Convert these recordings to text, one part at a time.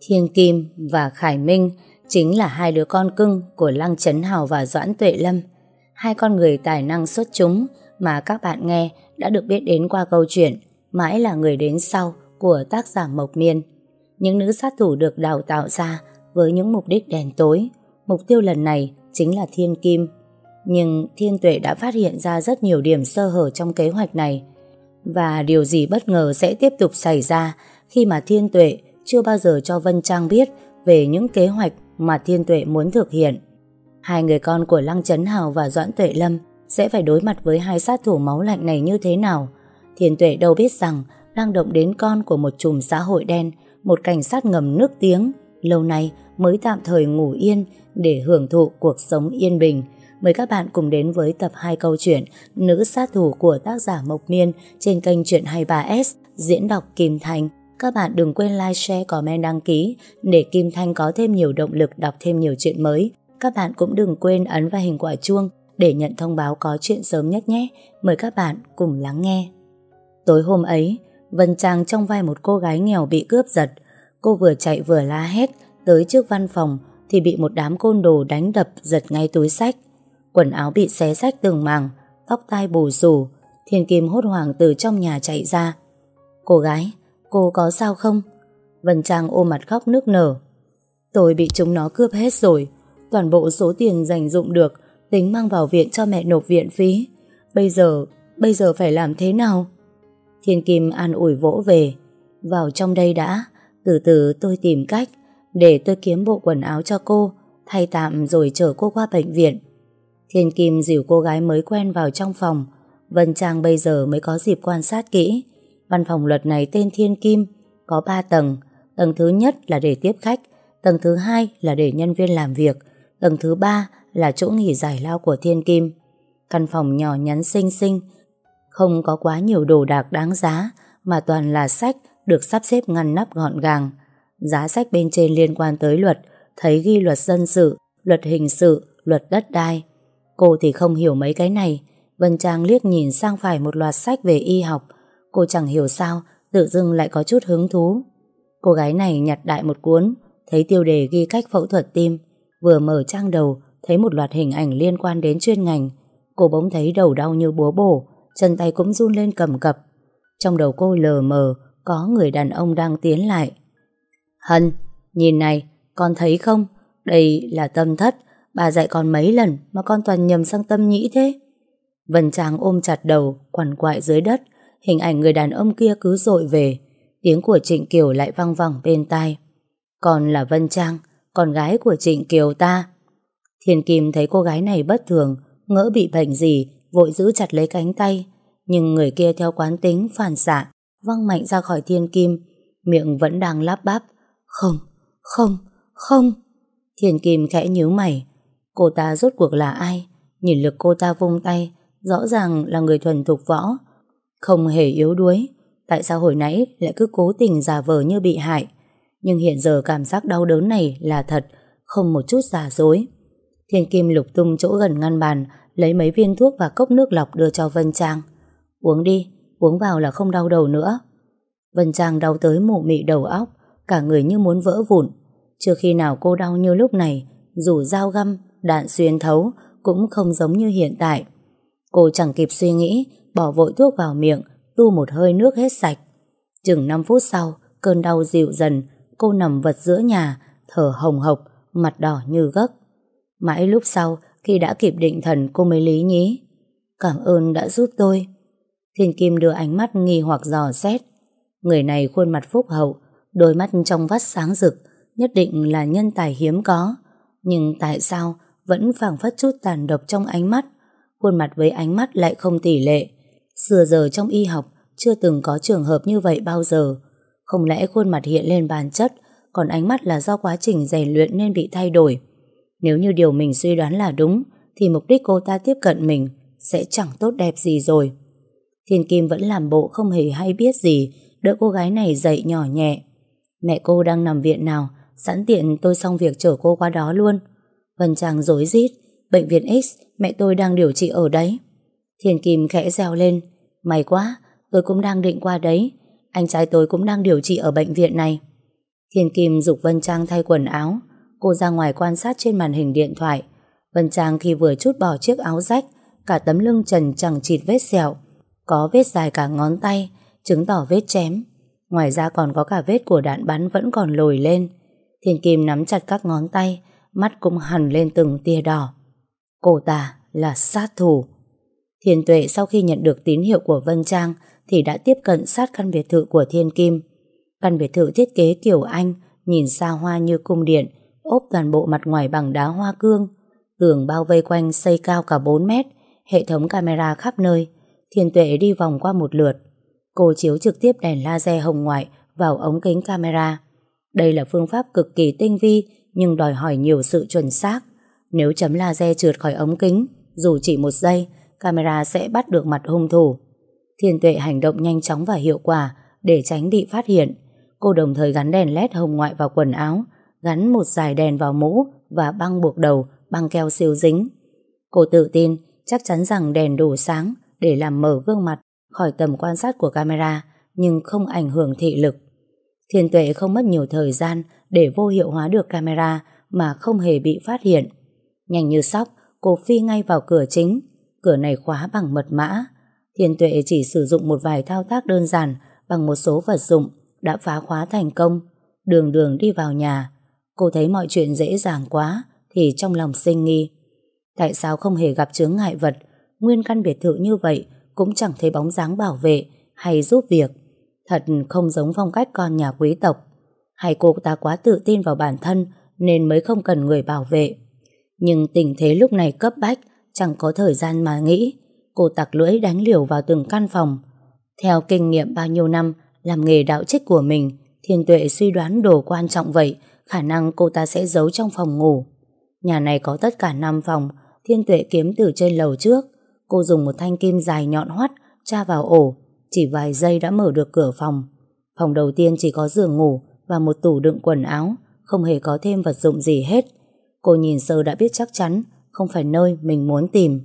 Thiên Kim và Khải Minh chính là hai đứa con cưng của Lăng Trấn Hào và Doãn Tuệ Lâm. Hai con người tài năng xuất chúng mà các bạn nghe đã được biết đến qua câu chuyện Mãi là người đến sau của tác giả Mộc Miên. Những nữ sát thủ được đào tạo ra với những mục đích đèn tối. Mục tiêu lần này chính là Thiên Kim. Nhưng Thiên Tuệ đã phát hiện ra rất nhiều điểm sơ hở trong kế hoạch này. Và điều gì bất ngờ sẽ tiếp tục xảy ra khi mà Thiên Tuệ chưa bao giờ cho Vân Trang biết về những kế hoạch mà Thiên Tuệ muốn thực hiện. Hai người con của Lăng Trấn Hào và Doãn Tuệ Lâm sẽ phải đối mặt với hai sát thủ máu lạnh này như thế nào. Thiên Tuệ đâu biết rằng đang động đến con của một chùm xã hội đen, một cảnh sát ngầm nước tiếng, lâu nay mới tạm thời ngủ yên để hưởng thụ cuộc sống yên bình. Mời các bạn cùng đến với tập 2 câu chuyện Nữ sát thủ của tác giả Mộc Miên trên kênh Chuyện 23S diễn đọc Kim Thành. Các bạn đừng quên like, share, comment, đăng ký để Kim Thanh có thêm nhiều động lực đọc thêm nhiều chuyện mới. Các bạn cũng đừng quên ấn vào hình quả chuông để nhận thông báo có chuyện sớm nhất nhé. Mời các bạn cùng lắng nghe. Tối hôm ấy, Vân Trang trong vai một cô gái nghèo bị cướp giật. Cô vừa chạy vừa la hét tới trước văn phòng thì bị một đám côn đồ đánh đập giật ngay túi sách. Quần áo bị xé rách từng màng, tóc tai bù rủ. Thiên Kim hốt hoảng từ trong nhà chạy ra. Cô gái, cô có sao không? Vân Trang ôm mặt khóc nước nở. Tôi bị chúng nó cướp hết rồi. Toàn bộ số tiền dành dụng được tính mang vào viện cho mẹ nộp viện phí. Bây giờ, bây giờ phải làm thế nào? Thiên Kim an ủi vỗ về. Vào trong đây đã, từ từ tôi tìm cách để tôi kiếm bộ quần áo cho cô, thay tạm rồi chở cô qua bệnh viện. Thiên Kim dìu cô gái mới quen vào trong phòng. Vân Trang bây giờ mới có dịp quan sát kỹ. Văn phòng luật này tên Thiên Kim, có 3 tầng. Tầng thứ nhất là để tiếp khách, tầng thứ hai là để nhân viên làm việc, tầng thứ ba là chỗ nghỉ giải lao của Thiên Kim. Căn phòng nhỏ nhắn xinh xinh, không có quá nhiều đồ đạc đáng giá, mà toàn là sách được sắp xếp ngăn nắp gọn gàng. Giá sách bên trên liên quan tới luật, thấy ghi luật dân sự, luật hình sự, luật đất đai. Cô thì không hiểu mấy cái này. Vân Trang liếc nhìn sang phải một loạt sách về y học. Cô chẳng hiểu sao, tự dưng lại có chút hứng thú. Cô gái này nhặt đại một cuốn, thấy tiêu đề ghi cách phẫu thuật tim. Vừa mở trang đầu, thấy một loạt hình ảnh liên quan đến chuyên ngành. Cô bỗng thấy đầu đau như búa bổ, chân tay cũng run lên cầm cập. Trong đầu cô lờ mờ, có người đàn ông đang tiến lại. Hân, nhìn này, con thấy không? Đây là tâm thất, bà dạy con mấy lần mà con toàn nhầm sang tâm nhĩ thế. Vân Trang ôm chặt đầu, quằn quại dưới đất, hình ảnh người đàn ông kia cứ dội về. Tiếng của Trịnh Kiều lại vang vẳng bên tai. Còn là Vân Trang, con gái của Trịnh Kiều ta. Thiên Kim thấy cô gái này bất thường, ngỡ bị bệnh gì, vội giữ chặt lấy cánh tay. Nhưng người kia theo quán tính phản xạ, văng mạnh ra khỏi Thiên Kim, miệng vẫn đang lắp bắp. Không, không, không. Thiên Kim khẽ nhíu mày. Cô ta rốt cuộc là ai? Nhìn lực cô ta vung tay, rõ ràng là người thuần thục võ. Không hề yếu đuối. Tại sao hồi nãy lại cứ cố tình giả vờ như bị hại? Nhưng hiện giờ cảm giác đau đớn này là thật, không một chút giả dối. Thiên Kim lục tung chỗ gần ngăn bàn, lấy mấy viên thuốc và cốc nước lọc đưa cho Vân Trang. Uống đi, uống vào là không đau đầu nữa. Vân Trang đau tới mụ mị đầu óc, cả người như muốn vỡ vụn. Chưa khi nào cô đau như lúc này, dù dao găm, đạn xuyên thấu, cũng không giống như hiện tại. Cô chẳng kịp suy nghĩ, bỏ vội thuốc vào miệng, tu một hơi nước hết sạch. Chừng 5 phút sau, cơn đau dịu dần, cô nằm vật giữa nhà, thở hồng hộc, mặt đỏ như gấc. Mãi lúc sau, khi đã kịp định thần cô mới lý nhí. Cảm ơn đã giúp tôi. Thiên Kim đưa ánh mắt nghi hoặc dò xét. Người này khuôn mặt phúc hậu, đôi mắt trong vắt sáng rực, nhất định là nhân tài hiếm có. Nhưng tại sao vẫn phảng phất chút tàn độc trong ánh mắt? Khuôn mặt với ánh mắt lại không tỷ lệ. Xưa giờ trong y học chưa từng có trường hợp như vậy bao giờ. Không lẽ khuôn mặt hiện lên bản chất, còn ánh mắt là do quá trình rèn luyện nên bị thay đổi. Nếu như điều mình suy đoán là đúng, thì mục đích cô ta tiếp cận mình sẽ chẳng tốt đẹp gì rồi. Thiên Kim vẫn làm bộ không hề hay biết gì, đỡ cô gái này dậy nhỏ nhẹ. Mẹ cô đang nằm viện nào, sẵn tiện tôi xong việc chở cô qua đó luôn. Vân Trang dối rít bệnh viện X, mẹ tôi đang điều trị ở đấy. Thiên Kim khẽ reo lên, may quá, tôi cũng đang định qua đấy, anh trai tôi cũng đang điều trị ở bệnh viện này. Thiên Kim dục Vân Trang thay quần áo. Cô ra ngoài quan sát trên màn hình điện thoại. Vân Trang khi vừa chút bỏ chiếc áo rách, cả tấm lưng trần chẳng chịt vết sẹo. Có vết dài cả ngón tay, chứng tỏ vết chém. Ngoài ra còn có cả vết của đạn bắn vẫn còn lồi lên. Thiên Kim nắm chặt các ngón tay, mắt cũng hằn lên từng tia đỏ. Cô ta là sát thủ. Thiên Tuệ sau khi nhận được tín hiệu của Vân Trang thì đã tiếp cận sát căn biệt thự của Thiên Kim. Căn biệt thự thiết kế kiểu Anh, nhìn xa hoa như cung điện, ốp toàn bộ mặt ngoài bằng đá hoa cương. Tường bao vây quanh xây cao cả 4 mét, hệ thống camera khắp nơi. Thiên Tuệ đi vòng qua một lượt. Cô chiếu trực tiếp đèn laser hồng ngoại vào ống kính camera. Đây là phương pháp cực kỳ tinh vi nhưng đòi hỏi nhiều sự chuẩn xác. Nếu chấm laser trượt khỏi ống kính, dù chỉ một giây, camera sẽ bắt được mặt hung thủ. Thiên tuệ hành động nhanh chóng và hiệu quả để tránh bị phát hiện. Cô đồng thời gắn đèn led hồng ngoại vào quần áo, gắn một dải đèn vào mũ và băng buộc đầu bằng keo siêu dính. Cô tự tin chắc chắn rằng đèn đủ sáng để làm mở gương mặt khỏi tầm quan sát của camera nhưng không ảnh hưởng thị lực. Thiên tuệ không mất nhiều thời gian để vô hiệu hóa được camera mà không hề bị phát hiện. Nhanh như sóc, cô phi ngay vào cửa chính. Cửa này khóa bằng mật mã. Thiên tuệ chỉ sử dụng một vài thao tác đơn giản bằng một số vật dụng đã phá khóa thành công. Đường đường đi vào nhà. Cô thấy mọi chuyện dễ dàng quá thì trong lòng sinh nghi. Tại sao không hề gặp chướng ngại vật nguyên căn biệt thự như vậy cũng chẳng thấy bóng dáng bảo vệ hay giúp việc. Thật không giống phong cách con nhà quý tộc. Hay cô ta quá tự tin vào bản thân nên mới không cần người bảo vệ. Nhưng tình thế lúc này cấp bách, chẳng có thời gian mà nghĩ. Cô tặc lưỡi đánh liều vào từng căn phòng. Theo kinh nghiệm bao nhiêu năm làm nghề đạo trích của mình, Thiên Tuệ suy đoán đồ quan trọng vậy, khả năng cô ta sẽ giấu trong phòng ngủ. Nhà này có tất cả 5 phòng, Thiên Tuệ kiếm từ trên lầu trước. Cô dùng một thanh kim dài nhọn hoắt tra vào ổ, chỉ vài giây đã mở được cửa phòng. Phòng đầu tiên chỉ có giường ngủ và một tủ đựng quần áo, không hề có thêm vật dụng gì hết. Cô nhìn sơ đã biết chắc chắn không phải nơi mình muốn tìm.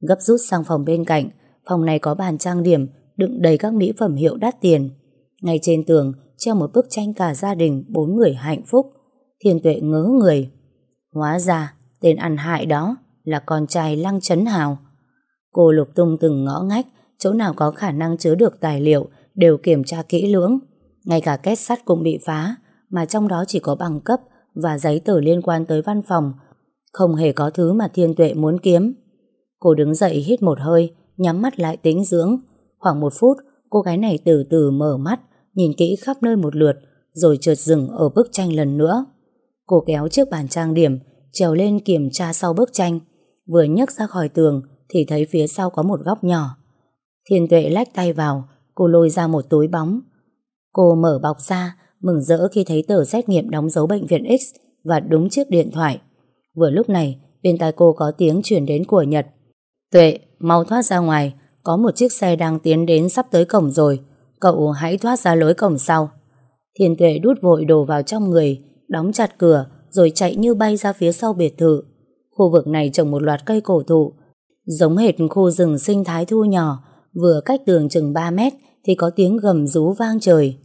Gấp rút sang phòng bên cạnh, phòng này có bàn trang điểm đựng đầy các mỹ phẩm hiệu đắt tiền. Ngay trên tường treo một bức tranh cả gia đình bốn người hạnh phúc. Thiên tuệ ngớ người. Hóa ra tên ăn hại đó là con trai Lăng Chấn Hào. Cô lục tung từng ngõ ngách, chỗ nào có khả năng chứa được tài liệu đều kiểm tra kỹ lưỡng. Ngay cả két sắt cũng bị phá, mà trong đó chỉ có bằng cấp và giấy tờ liên quan tới văn phòng, không hề có thứ mà thiên tuệ muốn kiếm. Cô đứng dậy hít một hơi, nhắm mắt lại tính dưỡng. Khoảng một phút, cô gái này từ từ mở mắt, nhìn kỹ khắp nơi một lượt, rồi trượt dừng ở bức tranh lần nữa. Cô kéo chiếc bàn trang điểm, trèo lên kiểm tra sau bức tranh. Vừa nhấc ra khỏi tường, thì thấy phía sau có một góc nhỏ. Thiên tuệ lách tay vào, cô lôi ra một túi bóng. Cô mở bọc ra, mừng rỡ khi thấy tờ xét nghiệm đóng dấu bệnh viện X và đúng chiếc điện thoại. Vừa lúc này, bên tai cô có tiếng chuyển đến của Nhật. Tuệ, mau thoát ra ngoài, có một chiếc xe đang tiến đến sắp tới cổng rồi. Cậu hãy thoát ra lối cổng sau. Thiên tuệ đút vội đồ vào trong người, đóng chặt cửa, rồi chạy như bay ra phía sau biệt thự. Khu vực này trồng một loạt cây cổ thụ, giống hệt khu rừng sinh thái thu nhỏ, vừa cách tường chừng 3 mét thì có tiếng gầm rú vang trời.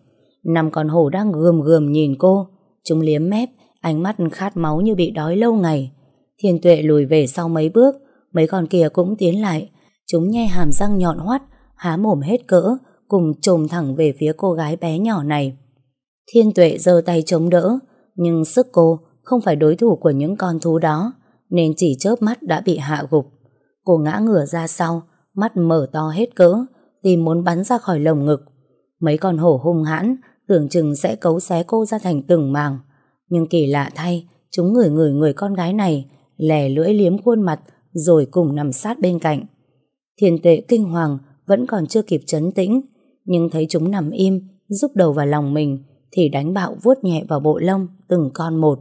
Năm con hổ đang gườm gườm nhìn cô, chúng liếm mép, ánh mắt khát máu như bị đói lâu ngày. Thiên tuệ lùi về sau mấy bước, mấy con kia cũng tiến lại, chúng nhe hàm răng nhọn hoắt, há mồm hết cỡ, cùng trồm thẳng về phía cô gái bé nhỏ này. Thiên tuệ giơ tay chống đỡ, nhưng sức cô không phải đối thủ của những con thú đó, nên chỉ chớp mắt đã bị hạ gục. Cô ngã ngửa ra sau, mắt mở to hết cỡ, tìm muốn bắn ra khỏi lồng ngực. Mấy con hổ hung hãn, tưởng chừng sẽ cấu xé cô ra thành từng màng. Nhưng kỳ lạ thay, chúng ngửi ngửi người con gái này, lè lưỡi liếm khuôn mặt, rồi cùng nằm sát bên cạnh. Thiên tệ kinh hoàng vẫn còn chưa kịp chấn tĩnh, nhưng thấy chúng nằm im, giúp đầu vào lòng mình, thì đánh bạo vuốt nhẹ vào bộ lông từng con một.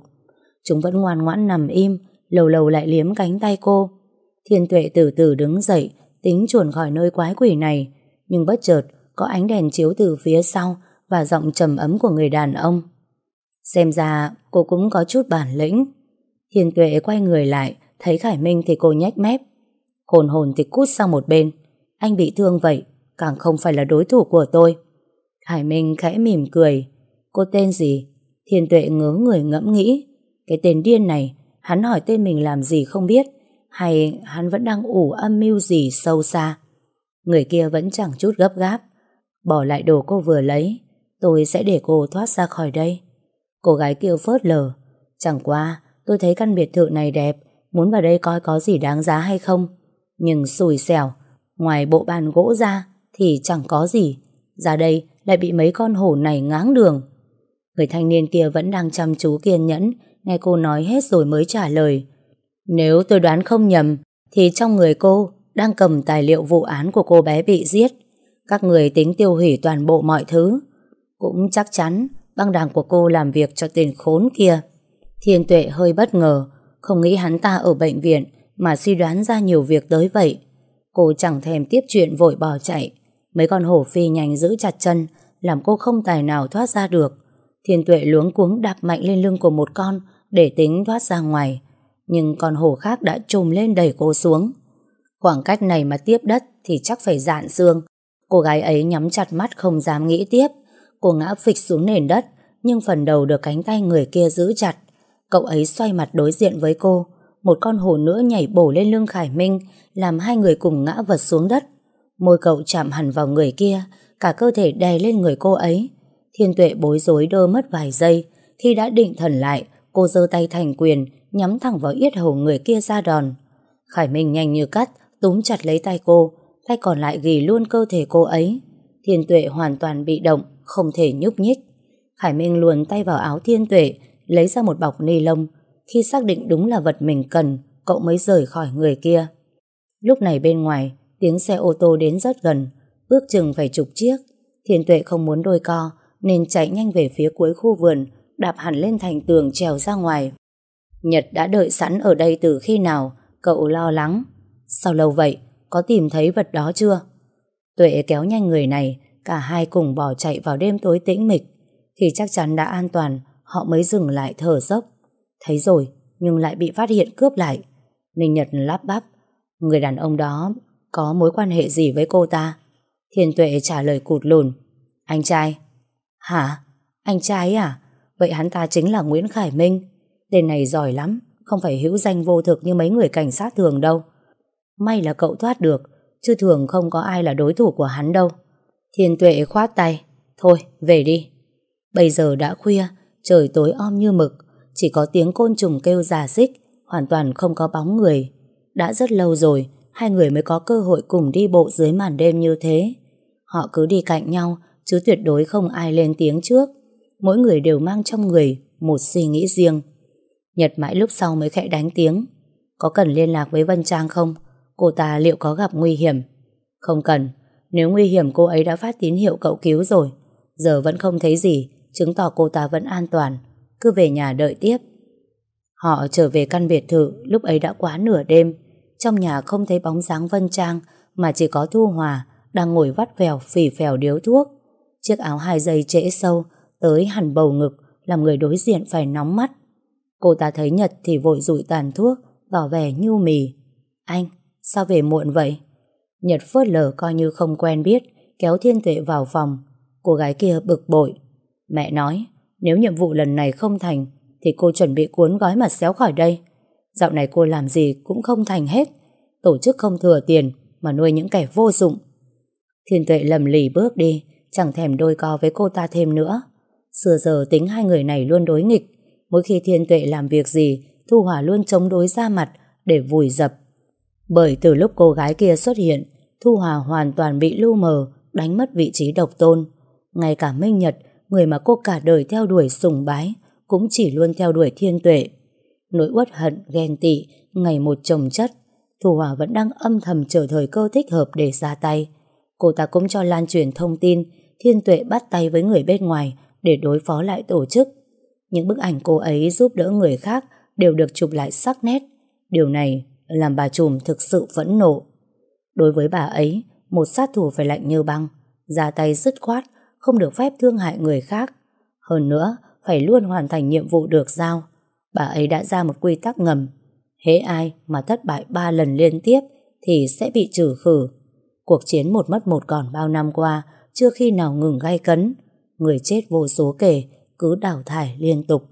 Chúng vẫn ngoan ngoãn nằm im, lâu lâu lại liếm cánh tay cô. Thiên tuệ từ từ đứng dậy, tính chuồn khỏi nơi quái quỷ này, nhưng bất chợt có ánh đèn chiếu từ phía sau và giọng trầm ấm của người đàn ông. Xem ra cô cũng có chút bản lĩnh. Thiên tuệ quay người lại, thấy Khải Minh thì cô nhách mép. Hồn hồn thì cút sang một bên. Anh bị thương vậy, càng không phải là đối thủ của tôi. Khải Minh khẽ mỉm cười. Cô tên gì? Thiên tuệ ngớ người ngẫm nghĩ. Cái tên điên này, hắn hỏi tên mình làm gì không biết, hay hắn vẫn đang ủ âm mưu gì sâu xa. Người kia vẫn chẳng chút gấp gáp. Bỏ lại đồ cô vừa lấy, tôi sẽ để cô thoát ra khỏi đây. Cô gái kia phớt lờ. Chẳng qua, tôi thấy căn biệt thự này đẹp, muốn vào đây coi có gì đáng giá hay không. Nhưng xùi xẻo, ngoài bộ bàn gỗ ra thì chẳng có gì. Ra đây lại bị mấy con hổ này ngáng đường. Người thanh niên kia vẫn đang chăm chú kiên nhẫn, nghe cô nói hết rồi mới trả lời. Nếu tôi đoán không nhầm, thì trong người cô đang cầm tài liệu vụ án của cô bé bị giết. Các người tính tiêu hủy toàn bộ mọi thứ. Cũng chắc chắn băng đảng của cô làm việc cho tên khốn kia. Thiên tuệ hơi bất ngờ, không nghĩ hắn ta ở bệnh viện mà suy đoán ra nhiều việc tới vậy. Cô chẳng thèm tiếp chuyện vội bỏ chạy. Mấy con hổ phi nhanh giữ chặt chân, làm cô không tài nào thoát ra được. Thiên tuệ luống cuống đạp mạnh lên lưng của một con để tính thoát ra ngoài. Nhưng con hổ khác đã trồm lên đẩy cô xuống. Khoảng cách này mà tiếp đất thì chắc phải dạn xương. Cô gái ấy nhắm chặt mắt không dám nghĩ tiếp. Cô ngã phịch xuống nền đất, nhưng phần đầu được cánh tay người kia giữ chặt. Cậu ấy xoay mặt đối diện với cô. Một con hổ nữa nhảy bổ lên lưng Khải Minh, làm hai người cùng ngã vật xuống đất. Môi cậu chạm hẳn vào người kia, cả cơ thể đè lên người cô ấy. Thiên tuệ bối rối đơ mất vài giây. Khi đã định thần lại, cô giơ tay thành quyền, nhắm thẳng vào yết hầu người kia ra đòn. Khải Minh nhanh như cắt, túm chặt lấy tay cô, tay còn lại ghi luôn cơ thể cô ấy. Thiên tuệ hoàn toàn bị động, không thể nhúc nhích. Khải Minh luồn tay vào áo thiên tuệ, lấy ra một bọc ni lông. Khi xác định đúng là vật mình cần, cậu mới rời khỏi người kia. Lúc này bên ngoài, tiếng xe ô tô đến rất gần, ước chừng phải chục chiếc. Thiên tuệ không muốn đôi co, nên chạy nhanh về phía cuối khu vườn, đạp hẳn lên thành tường trèo ra ngoài. Nhật đã đợi sẵn ở đây từ khi nào, cậu lo lắng. Sao lâu vậy, có tìm thấy vật đó chưa? Tuệ kéo nhanh người này, cả hai cùng bỏ chạy vào đêm tối tĩnh mịch. Khi chắc chắn đã an toàn, họ mới dừng lại thở dốc. Thấy rồi, nhưng lại bị phát hiện cướp lại. Ninh Nhật lắp bắp, người đàn ông đó có mối quan hệ gì với cô ta? Thiên Tuệ trả lời cụt lùn. Anh trai. Hả? Anh trai à? Vậy hắn ta chính là Nguyễn Khải Minh. Tên này giỏi lắm, không phải hữu danh vô thực như mấy người cảnh sát thường đâu. May là cậu thoát được, chứ thường không có ai là đối thủ của hắn đâu. Hiền Tuệ khoát tay. Thôi, về đi. Bây giờ đã khuya, trời tối om như mực, chỉ có tiếng côn trùng kêu giả xích, hoàn toàn không có bóng người. Đã rất lâu rồi, hai người mới có cơ hội cùng đi bộ dưới màn đêm như thế. Họ cứ đi cạnh nhau, chứ tuyệt đối không ai lên tiếng trước. Mỗi người đều mang trong người một suy nghĩ riêng. Nhật mãi lúc sau mới khẽ đánh tiếng. Có cần liên lạc với Vân Trang không? Cô ta liệu có gặp nguy hiểm? Không cần. Nếu nguy hiểm cô ấy đã phát tín hiệu cậu cứu rồi. Giờ vẫn không thấy gì, chứng tỏ cô ta vẫn an toàn. Cứ về nhà đợi tiếp. Họ trở về căn biệt thự lúc ấy đã quá nửa đêm. Trong nhà không thấy bóng dáng Vân Trang mà chỉ có Thu Hòa đang ngồi vắt vèo phỉ phèo điếu thuốc. Chiếc áo hai dây trễ sâu tới hẳn bầu ngực làm người đối diện phải nóng mắt. Cô ta thấy Nhật thì vội rụi tàn thuốc tỏ vẻ nhu mì. Anh, sao về muộn vậy? Nhật phớt lờ coi như không quen biết kéo thiên tuệ vào phòng. Cô gái kia bực bội. Mẹ nói, nếu nhiệm vụ lần này không thành thì cô chuẩn bị cuốn gói mà xéo khỏi đây. Dạo này cô làm gì cũng không thành hết. Tổ chức không thừa tiền mà nuôi những kẻ vô dụng. Thiên tuệ lầm lì bước đi, chẳng thèm đôi co với cô ta thêm nữa. Xưa giờ tính hai người này luôn đối nghịch. Mỗi khi thiên tuệ làm việc gì, Thu Hòa luôn chống đối ra mặt để vùi dập. Bởi từ lúc cô gái kia xuất hiện, Thu Hòa hoàn toàn bị lưu mờ, đánh mất vị trí độc tôn. Ngay cả Minh Nhật, người mà cô cả đời theo đuổi sùng bái, cũng chỉ luôn theo đuổi thiên tuệ. Nỗi uất hận, ghen tị, ngày một chồng chất, Thu Hòa vẫn đang âm thầm chờ thời cơ thích hợp để ra tay. Cô ta cũng cho lan truyền thông tin thiên tuệ bắt tay với người bên ngoài để đối phó lại tổ chức. Những bức ảnh cô ấy giúp đỡ người khác đều được chụp lại sắc nét. Điều này làm bà trùm thực sự phẫn nộ. Đối với bà ấy, một sát thủ phải lạnh như băng, ra tay dứt khoát, không được phép thương hại người khác. Hơn nữa, phải luôn hoàn thành nhiệm vụ được giao. Bà ấy đã ra một quy tắc ngầm. Hễ ai mà thất bại ba lần liên tiếp thì sẽ bị trừ khử. Cuộc chiến một mất một còn bao năm qua chưa khi nào ngừng gay cấn. Người chết vô số kể, cứ đào thải liên tục.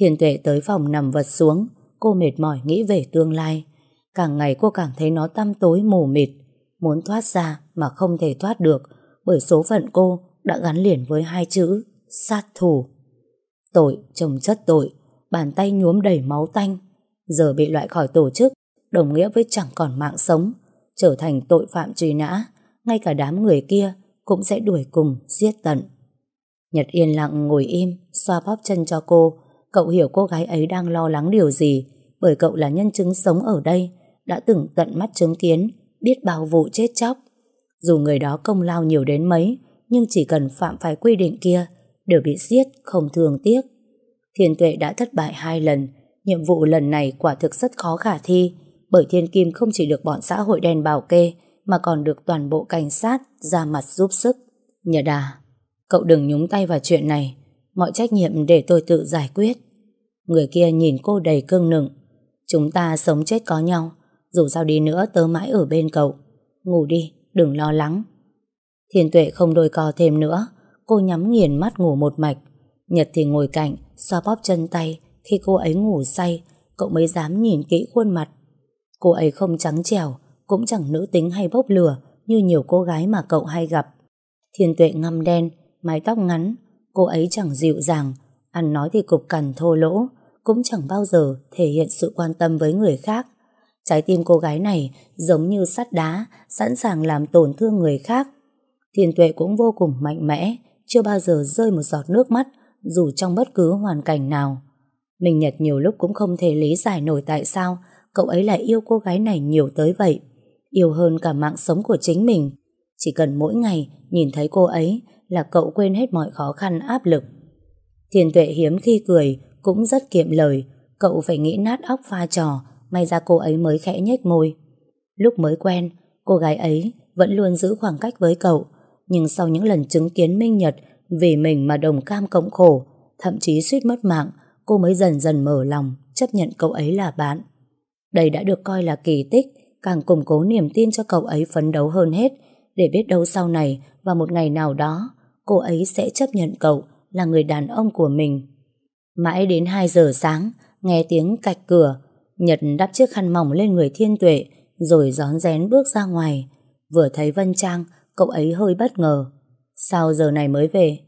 Thiên tuệ tới phòng nằm vật xuống, cô mệt mỏi nghĩ về tương lai. Càng ngày cô càng thấy nó tăm tối mù mịt, muốn thoát ra mà không thể thoát được bởi số phận cô đã gắn liền với hai chữ sát thủ. Tội chồng chất tội, bàn tay nhuốm đầy máu tanh, giờ bị loại khỏi tổ chức, đồng nghĩa với chẳng còn mạng sống, trở thành tội phạm truy nã, ngay cả đám người kia cũng sẽ đuổi cùng giết tận. Nhật yên lặng ngồi im, xoa bóp chân cho cô, cậu hiểu cô gái ấy đang lo lắng điều gì, bởi cậu là nhân chứng sống ở đây, đã từng tận mắt chứng kiến, biết bao vụ chết chóc. Dù người đó công lao nhiều đến mấy, nhưng chỉ cần phạm phải quy định kia, đều bị giết không thường tiếc. Thiên tuệ đã thất bại hai lần, nhiệm vụ lần này quả thực rất khó khả thi, bởi Thiên Kim không chỉ được bọn xã hội đen bảo kê, mà còn được toàn bộ cảnh sát ra mặt giúp sức. Nhờ đà, cậu đừng nhúng tay vào chuyện này, mọi trách nhiệm để tôi tự giải quyết. Người kia nhìn cô đầy cương nựng. Chúng ta sống chết có nhau, dù sao đi nữa tớ mãi ở bên cậu. Ngủ đi, đừng lo lắng. Thiên tuệ không đôi co thêm nữa, cô nhắm nghiền mắt ngủ một mạch. Nhật thì ngồi cạnh, xoa bóp chân tay, khi cô ấy ngủ say, cậu mới dám nhìn kỹ khuôn mặt. Cô ấy không trắng trẻo, cũng chẳng nữ tính hay bốc lửa như nhiều cô gái mà cậu hay gặp. Thiên tuệ ngăm đen, mái tóc ngắn, cô ấy chẳng dịu dàng, ăn nói thì cục cằn thô lỗ, cũng chẳng bao giờ thể hiện sự quan tâm với người khác. Trái tim cô gái này giống như sắt đá, sẵn sàng làm tổn thương người khác. Thiên tuệ cũng vô cùng mạnh mẽ, chưa bao giờ rơi một giọt nước mắt, dù trong bất cứ hoàn cảnh nào. Mình Nhật nhiều lúc cũng không thể lý giải nổi tại sao cậu ấy lại yêu cô gái này nhiều tới vậy. Yêu hơn cả mạng sống của chính mình. Chỉ cần mỗi ngày nhìn thấy cô ấy là cậu quên hết mọi khó khăn áp lực. Thiên tuệ hiếm khi cười, cũng rất kiệm lời. Cậu phải nghĩ nát óc pha trò, may ra cô ấy mới khẽ nhếch môi. Lúc mới quen, cô gái ấy vẫn luôn giữ khoảng cách với cậu. Nhưng sau những lần chứng kiến Minh Nhật vì mình mà đồng cam cộng khổ, thậm chí suýt mất mạng, cô mới dần dần mở lòng, chấp nhận cậu ấy là bạn. Đây đã được coi là kỳ tích, càng củng cố niềm tin cho cậu ấy phấn đấu hơn hết, để biết đâu sau này và một ngày nào đó, cô ấy sẽ chấp nhận cậu là người đàn ông của mình. Mãi đến 2 giờ sáng, nghe tiếng cạch cửa, Nhật đắp chiếc khăn mỏng lên người thiên tuệ, rồi gión rén bước ra ngoài. Vừa thấy Vân Trang, cậu ấy hơi bất ngờ. Sao giờ này mới về?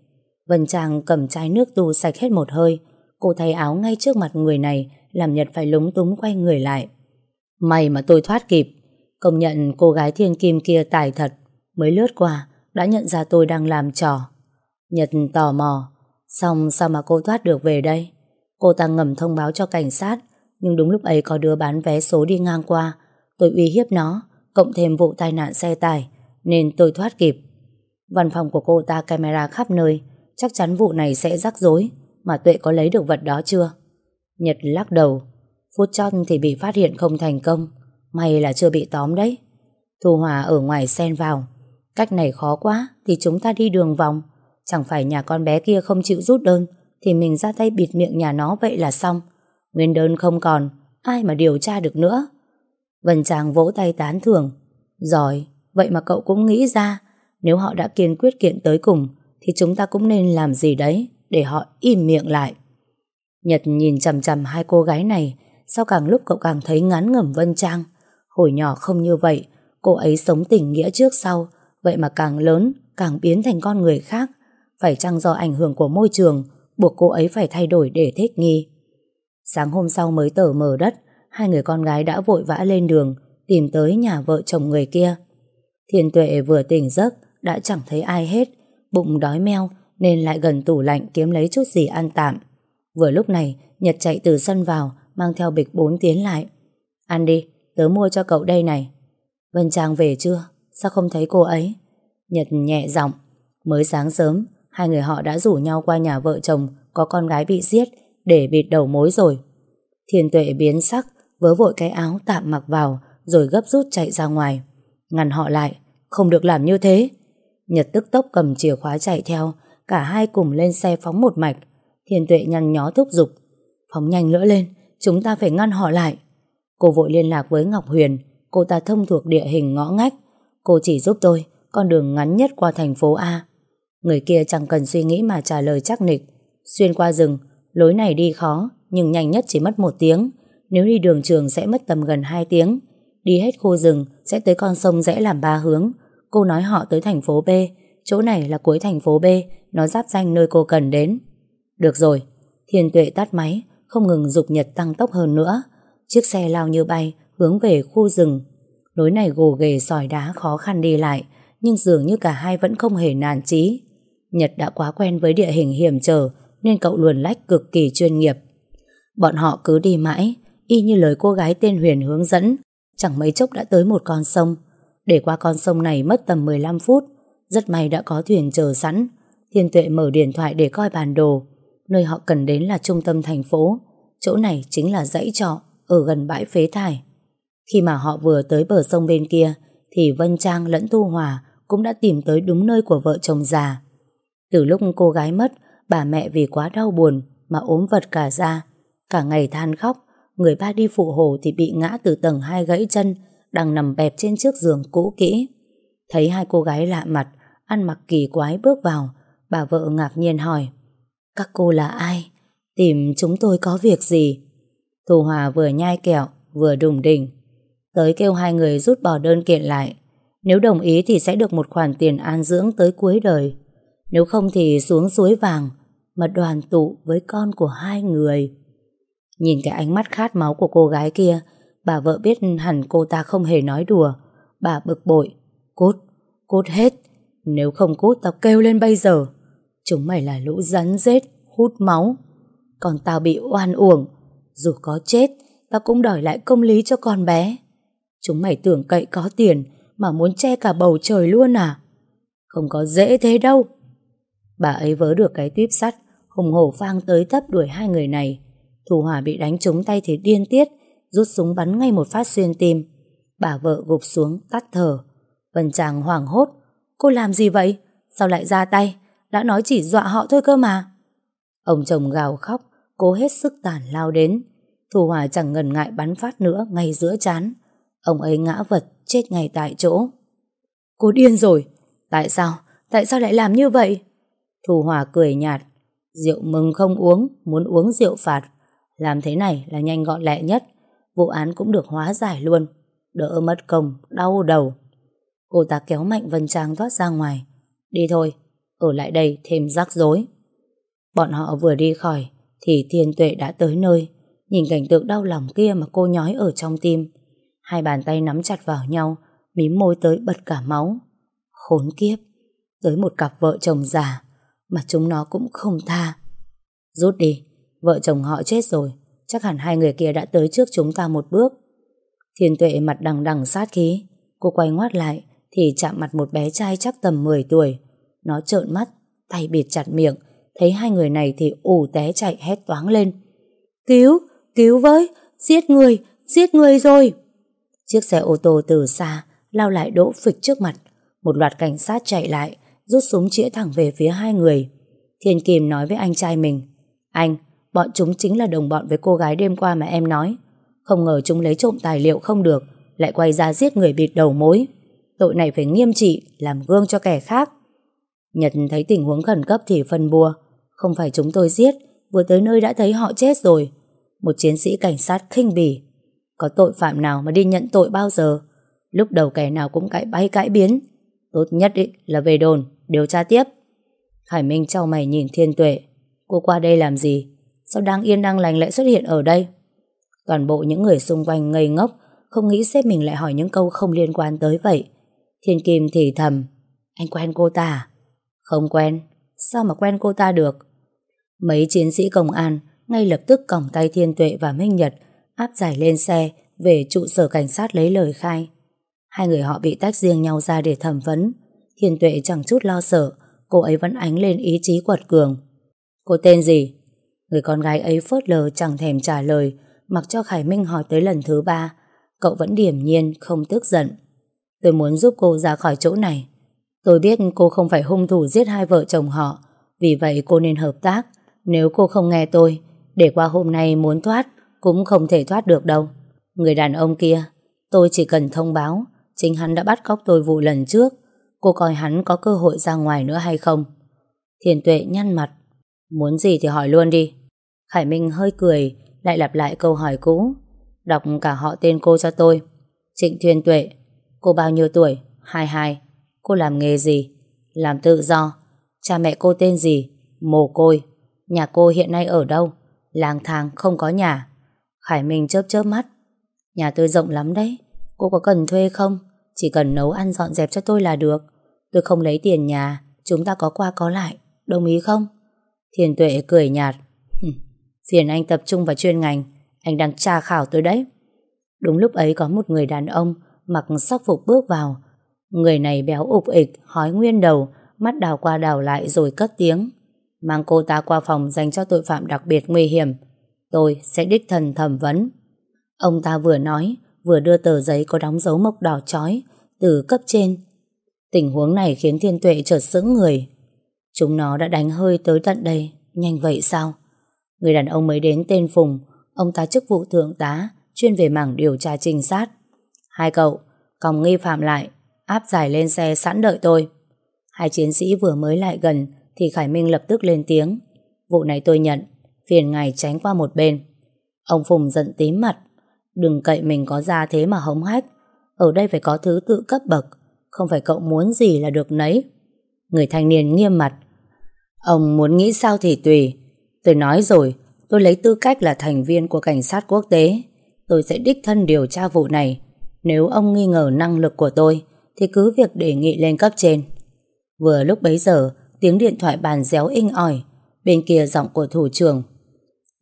Vân Trang cầm chai nước tu sạch hết một hơi, Cô thay áo ngay trước mặt người này làm Nhật phải lúng túng quay người lại. May mà tôi thoát kịp. Công nhận cô gái thiên kim kia tài thật. Mới lướt qua, đã nhận ra tôi đang làm trò. Nhật tò mò. Xong sao mà cô thoát được về đây? Cô ta ngầm thông báo cho cảnh sát. Nhưng đúng lúc ấy có đứa bán vé số đi ngang qua. Tôi uy hiếp nó, cộng thêm vụ tai nạn xe tải. Nên tôi thoát kịp. Văn phòng của cô ta camera khắp nơi. Chắc chắn vụ này sẽ rắc rối mà Tuệ có lấy được vật đó chưa? Nhật lắc đầu, phút chót thì bị phát hiện không thành công, may là chưa bị tóm đấy. Thu Hòa ở ngoài xen vào, cách này khó quá thì chúng ta đi đường vòng, chẳng phải nhà con bé kia không chịu rút đơn thì mình ra tay bịt miệng nhà nó vậy là xong. Nguyên đơn không còn, ai mà điều tra được nữa. Vân Trang vỗ tay tán thưởng. Giỏi, vậy mà cậu cũng nghĩ ra, nếu họ đã kiên quyết kiện tới cùng, thì chúng ta cũng nên làm gì đấy để họ im miệng lại. Nhật nhìn chằm chằm hai cô gái này, sao càng lúc cậu càng thấy ngán ngẩm Vân Trang. Hồi nhỏ không như vậy, cô ấy sống tình nghĩa trước sau, vậy mà càng lớn, càng biến thành con người khác. Phải chăng do ảnh hưởng của môi trường, buộc cô ấy phải thay đổi để thích nghi. Sáng hôm sau mới tở mở đất, hai người con gái đã vội vã lên đường, tìm tới nhà vợ chồng người kia. Thiên tuệ vừa tỉnh giấc, đã chẳng thấy ai hết, bụng đói meo, nên lại gần tủ lạnh kiếm lấy chút gì ăn tạm. Vừa lúc này, Nhật chạy từ sân vào, mang theo bịch bốn tiến lại. Ăn đi, tớ mua cho cậu đây này. Vân Trang về chưa? Sao không thấy cô ấy? Nhật nhẹ giọng. Mới sáng sớm, hai người họ đã rủ nhau qua nhà vợ chồng có con gái bị giết để bịt đầu mối rồi. Thiên tuệ biến sắc, vớ vội cái áo tạm mặc vào rồi gấp rút chạy ra ngoài. Ngăn họ lại, không được làm như thế. Nhật tức tốc cầm chìa khóa chạy theo, Cả hai cùng lên xe phóng một mạch Thiên tuệ nhăn nhó thúc giục Phóng nhanh lỡ lên Chúng ta phải ngăn họ lại Cô vội liên lạc với Ngọc Huyền Cô ta thông thuộc địa hình ngõ ngách Cô chỉ giúp tôi Con đường ngắn nhất qua thành phố A Người kia chẳng cần suy nghĩ mà trả lời chắc nịch Xuyên qua rừng, lối này đi khó, nhưng nhanh nhất chỉ mất một tiếng. Nếu đi đường trường sẽ mất tầm gần 2 tiếng. Đi hết khu rừng sẽ tới con sông rẽ làm ba hướng. Cô nói họ tới thành phố B, chỗ này là cuối thành phố B, nó giáp danh nơi cô cần đến. Được rồi, Thiên Tuệ tắt máy, không ngừng dục nhật tăng tốc hơn nữa. Chiếc xe lao như bay, hướng về khu rừng. Lối này gồ ghề sỏi đá khó khăn đi lại, nhưng dường như cả hai vẫn không hề nản chí. Nhật đã quá quen với địa hình hiểm trở, nên cậu luồn lách cực kỳ chuyên nghiệp. Bọn họ cứ đi mãi, y như lời cô gái tên Huyền hướng dẫn, chẳng mấy chốc đã tới một con sông. Để qua con sông này mất tầm 15 phút, rất may đã có thuyền chờ sẵn. Thiên Tuệ mở điện thoại để coi bản đồ. Nơi họ cần đến là trung tâm thành phố. Chỗ này chính là dãy trọ ở gần bãi phế thải. Khi mà họ vừa tới bờ sông bên kia, thì Vân Trang lẫn Thu Hòa cũng đã tìm tới đúng nơi của vợ chồng già. Từ lúc cô gái mất, bà mẹ vì quá đau buồn mà ốm vật cả ra. Cả ngày than khóc, người ba đi phụ hồ thì bị ngã từ tầng hai gãy chân, đang nằm bẹp trên chiếc giường cũ kỹ. Thấy hai cô gái lạ mặt, ăn mặc kỳ quái bước vào, bà vợ ngạc nhiên hỏi, các cô là ai? Tìm chúng tôi có việc gì? Thu Hòa vừa nhai kẹo, vừa đùng đỉnh. Tới kêu hai người rút bỏ đơn kiện lại. Nếu đồng ý thì sẽ được một khoản tiền an dưỡng tới cuối đời. Nếu không thì xuống suối vàng mà đoàn tụ với con của hai người. Nhìn cái ánh mắt khát máu của cô gái kia, bà vợ biết hẳn cô ta không hề nói đùa. Bà bực bội. Cút, cút hết. Nếu không cút tao kêu lên bây giờ. Chúng mày là lũ rắn rết, hút máu. Còn tao bị oan uổng. Dù có chết, tao cũng đòi lại công lý cho con bé. Chúng mày tưởng cậy có tiền mà muốn che cả bầu trời luôn à? Không có dễ thế đâu. Bà ấy vớ được cái tuyếp sắt, hùng hổ phang tới tấp đuổi hai người này. Thủ Hòa bị đánh trúng tay thì điên tiết, rút súng bắn ngay một phát xuyên tim. Bà vợ gục xuống, tắt thở. Vân Tràng hoảng hốt. Cô làm gì vậy? Sao lại ra tay? Đã nói chỉ dọa họ thôi cơ mà. Ông chồng gào khóc, cố hết sức tàn lao đến. Thu Hòa chẳng ngần ngại bắn phát nữa ngay giữa chán. Ông ấy ngã vật, chết ngay tại chỗ. Cô điên rồi. Tại sao? Tại sao lại làm như vậy? Thu Hòa cười nhạt. Rượu mừng không uống, muốn uống rượu phạt. Làm thế này là nhanh gọn lẹ nhất. Vụ án cũng được hóa giải luôn. Đỡ mất công, đau đầu. Cô ta kéo mạnh Vân Trang thoát ra ngoài. Đi thôi, ở lại đây thêm rắc rối. Bọn họ vừa đi khỏi thì thiên tuệ đã tới nơi. Nhìn cảnh tượng đau lòng kia mà cô nhói ở trong tim. Hai bàn tay nắm chặt vào nhau, mím môi tới bật cả máu. Khốn kiếp, tới một cặp vợ chồng già mà chúng nó cũng không tha. Rút đi, vợ chồng họ chết rồi, chắc hẳn hai người kia đã tới trước chúng ta một bước. Thiên tuệ mặt đằng đằng sát khí, cô quay ngoắt lại thì chạm mặt một bé trai chắc tầm 10 tuổi. Nó trợn mắt, tay bịt chặt miệng, thấy hai người này thì ủ té chạy hét toáng lên. Cứu, cứu với, giết người, giết người rồi. Chiếc xe ô tô từ xa lao lại đỗ phịch trước mặt. Một loạt cảnh sát chạy lại, rút súng chĩa thẳng về phía hai người. Thiên Kim nói với anh trai mình, anh, bọn chúng chính là đồng bọn với cô gái đêm qua mà em nói. Không ngờ chúng lấy trộm tài liệu không được, lại quay ra giết người bịt đầu mối. Tội này phải nghiêm trị, làm gương cho kẻ khác. Nhật thấy tình huống khẩn cấp thì phân bua. Không phải chúng tôi giết, vừa tới nơi đã thấy họ chết rồi. Một chiến sĩ cảnh sát khinh bỉ. Có tội phạm nào mà đi nhận tội bao giờ? Lúc đầu kẻ nào cũng cãi bay cãi biến. Tốt nhất ý là về đồn, điều tra tiếp. Hải Minh trao mày nhìn Thiên Tuệ. Cô qua đây làm gì? Sao đang yên đang lành lại xuất hiện ở đây? Toàn bộ những người xung quanh ngây ngốc, không nghĩ sếp mình lại hỏi những câu không liên quan tới vậy. Thiên Kim thì thầm. Anh quen cô ta à? Không quen. Sao mà quen cô ta được? Mấy chiến sĩ công an ngay lập tức còng tay Thiên Tuệ và Minh Nhật áp giải lên xe về trụ sở cảnh sát lấy lời khai. Hai người họ bị tách riêng nhau ra để thẩm vấn. Hiền Tuệ chẳng chút lo sợ, cô ấy vẫn ánh lên ý chí quật cường. Cô tên gì? Người con gái ấy phớt lờ chẳng thèm trả lời, mặc cho Khải Minh hỏi tới lần thứ ba. Cậu vẫn điềm nhiên, không tức giận. Tôi muốn giúp cô ra khỏi chỗ này. Tôi biết cô không phải hung thủ giết hai vợ chồng họ, vì vậy cô nên hợp tác. Nếu cô không nghe tôi, để qua hôm nay muốn thoát, cũng không thể thoát được đâu. Người đàn ông kia, tôi chỉ cần thông báo, chính hắn đã bắt cóc tôi vụ lần trước. Cô coi hắn có cơ hội ra ngoài nữa hay không? Thiền tuệ nhăn mặt. Muốn gì thì hỏi luôn đi. Khải Minh hơi cười, lại lặp lại câu hỏi cũ. Đọc cả họ tên cô cho tôi. Trịnh thiền Tuệ. Cô bao nhiêu tuổi? 22. Cô làm nghề gì? Làm tự do. Cha mẹ cô tên gì? Mồ côi. Nhà cô hiện nay ở đâu? Lang thang không có nhà. Khải Minh chớp chớp mắt. Nhà tôi rộng lắm đấy. Cô có cần thuê không? Chỉ cần nấu ăn dọn dẹp cho tôi là được. Tôi không lấy tiền nhà. Chúng ta có qua có lại. Đồng ý không? Thiền Tuệ cười nhạt. Phiền anh tập trung vào chuyên ngành. Anh đang tra khảo tôi đấy. Đúng lúc ấy có một người đàn ông mặc sắc phục bước vào. Người này béo ục ịch, hói nguyên đầu, mắt đào qua đào lại rồi cất tiếng. Mang cô ta qua phòng dành cho tội phạm đặc biệt nguy hiểm. Tôi sẽ đích thần thẩm vấn. Ông ta vừa nói, vừa đưa tờ giấy có đóng dấu mộc đỏ chói từ cấp trên. Tình huống này khiến Thiên Tuệ chợt sững người. Chúng nó đã đánh hơi tới tận đây, nhanh vậy sao? Người đàn ông mới đến tên Phùng, ông ta chức vụ thượng tá, chuyên về mảng điều tra trinh sát. Hai cậu, còng nghi phạm lại, áp giải lên xe sẵn đợi tôi. Hai chiến sĩ vừa mới lại gần thì Khải Minh lập tức lên tiếng. Vụ này tôi nhận, phiền ngài tránh qua một bên. Ông Phùng giận tím mặt. Đừng cậy mình có ra thế mà hống hách. Ở đây phải có thứ tự cấp bậc, không phải cậu muốn gì là được nấy. Người thanh niên nghiêm mặt. Ông muốn nghĩ sao thì tùy. Tôi nói rồi, tôi lấy tư cách là thành viên của cảnh sát quốc tế. Tôi sẽ đích thân điều tra vụ này. Nếu ông nghi ngờ năng lực của tôi, thì cứ việc đề nghị lên cấp trên. Vừa lúc bấy giờ, tiếng điện thoại bàn réo inh ỏi, bên kia giọng của thủ trưởng.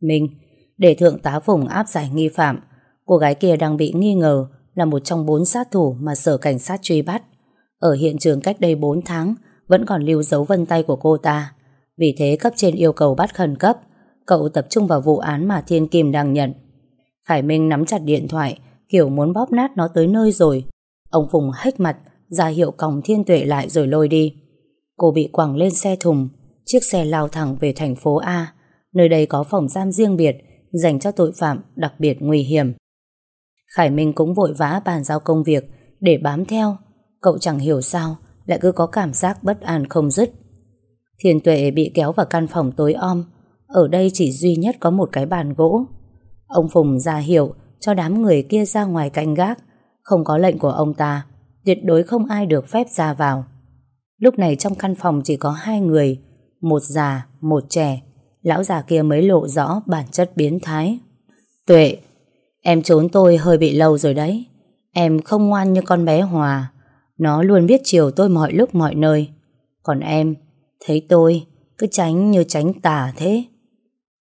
Minh, để thượng tá Phùng áp giải nghi phạm, cô gái kia đang bị nghi ngờ là một trong bốn sát thủ mà sở cảnh sát truy bắt. Ở hiện trường cách đây 4 tháng, vẫn còn lưu dấu vân tay của cô ta. Vì thế cấp trên yêu cầu bắt khẩn cấp, cậu tập trung vào vụ án mà Thiên Kim đang nhận. Khải Minh nắm chặt điện thoại, kiểu muốn bóp nát nó tới nơi rồi. Ông Phùng hách mặt, ra hiệu còng Thiên Tuệ lại rồi lôi đi. Cô bị quẳng lên xe thùng, chiếc xe lao thẳng về thành phố A, nơi đây có phòng giam riêng biệt dành cho tội phạm đặc biệt nguy hiểm. Khải Minh cũng vội vã bàn giao công việc để bám theo. Cậu chẳng hiểu sao lại cứ có cảm giác bất an không dứt. Thiên Tuệ bị kéo vào căn phòng tối om. Ở đây chỉ duy nhất có một cái bàn gỗ. Ông Phùng ra hiệu cho đám người kia ra ngoài canh gác. Không có lệnh của ông ta, tuyệt đối không ai được phép ra vào. Lúc này trong căn phòng chỉ có hai người, một già, một trẻ. Lão già kia mới lộ rõ bản chất biến thái. Tuệ, em trốn tôi hơi bị lâu rồi đấy. Em không ngoan như con bé Hòa. Nó luôn biết chiều tôi mọi lúc mọi nơi. Còn em, thấy tôi cứ tránh như tránh tà thế.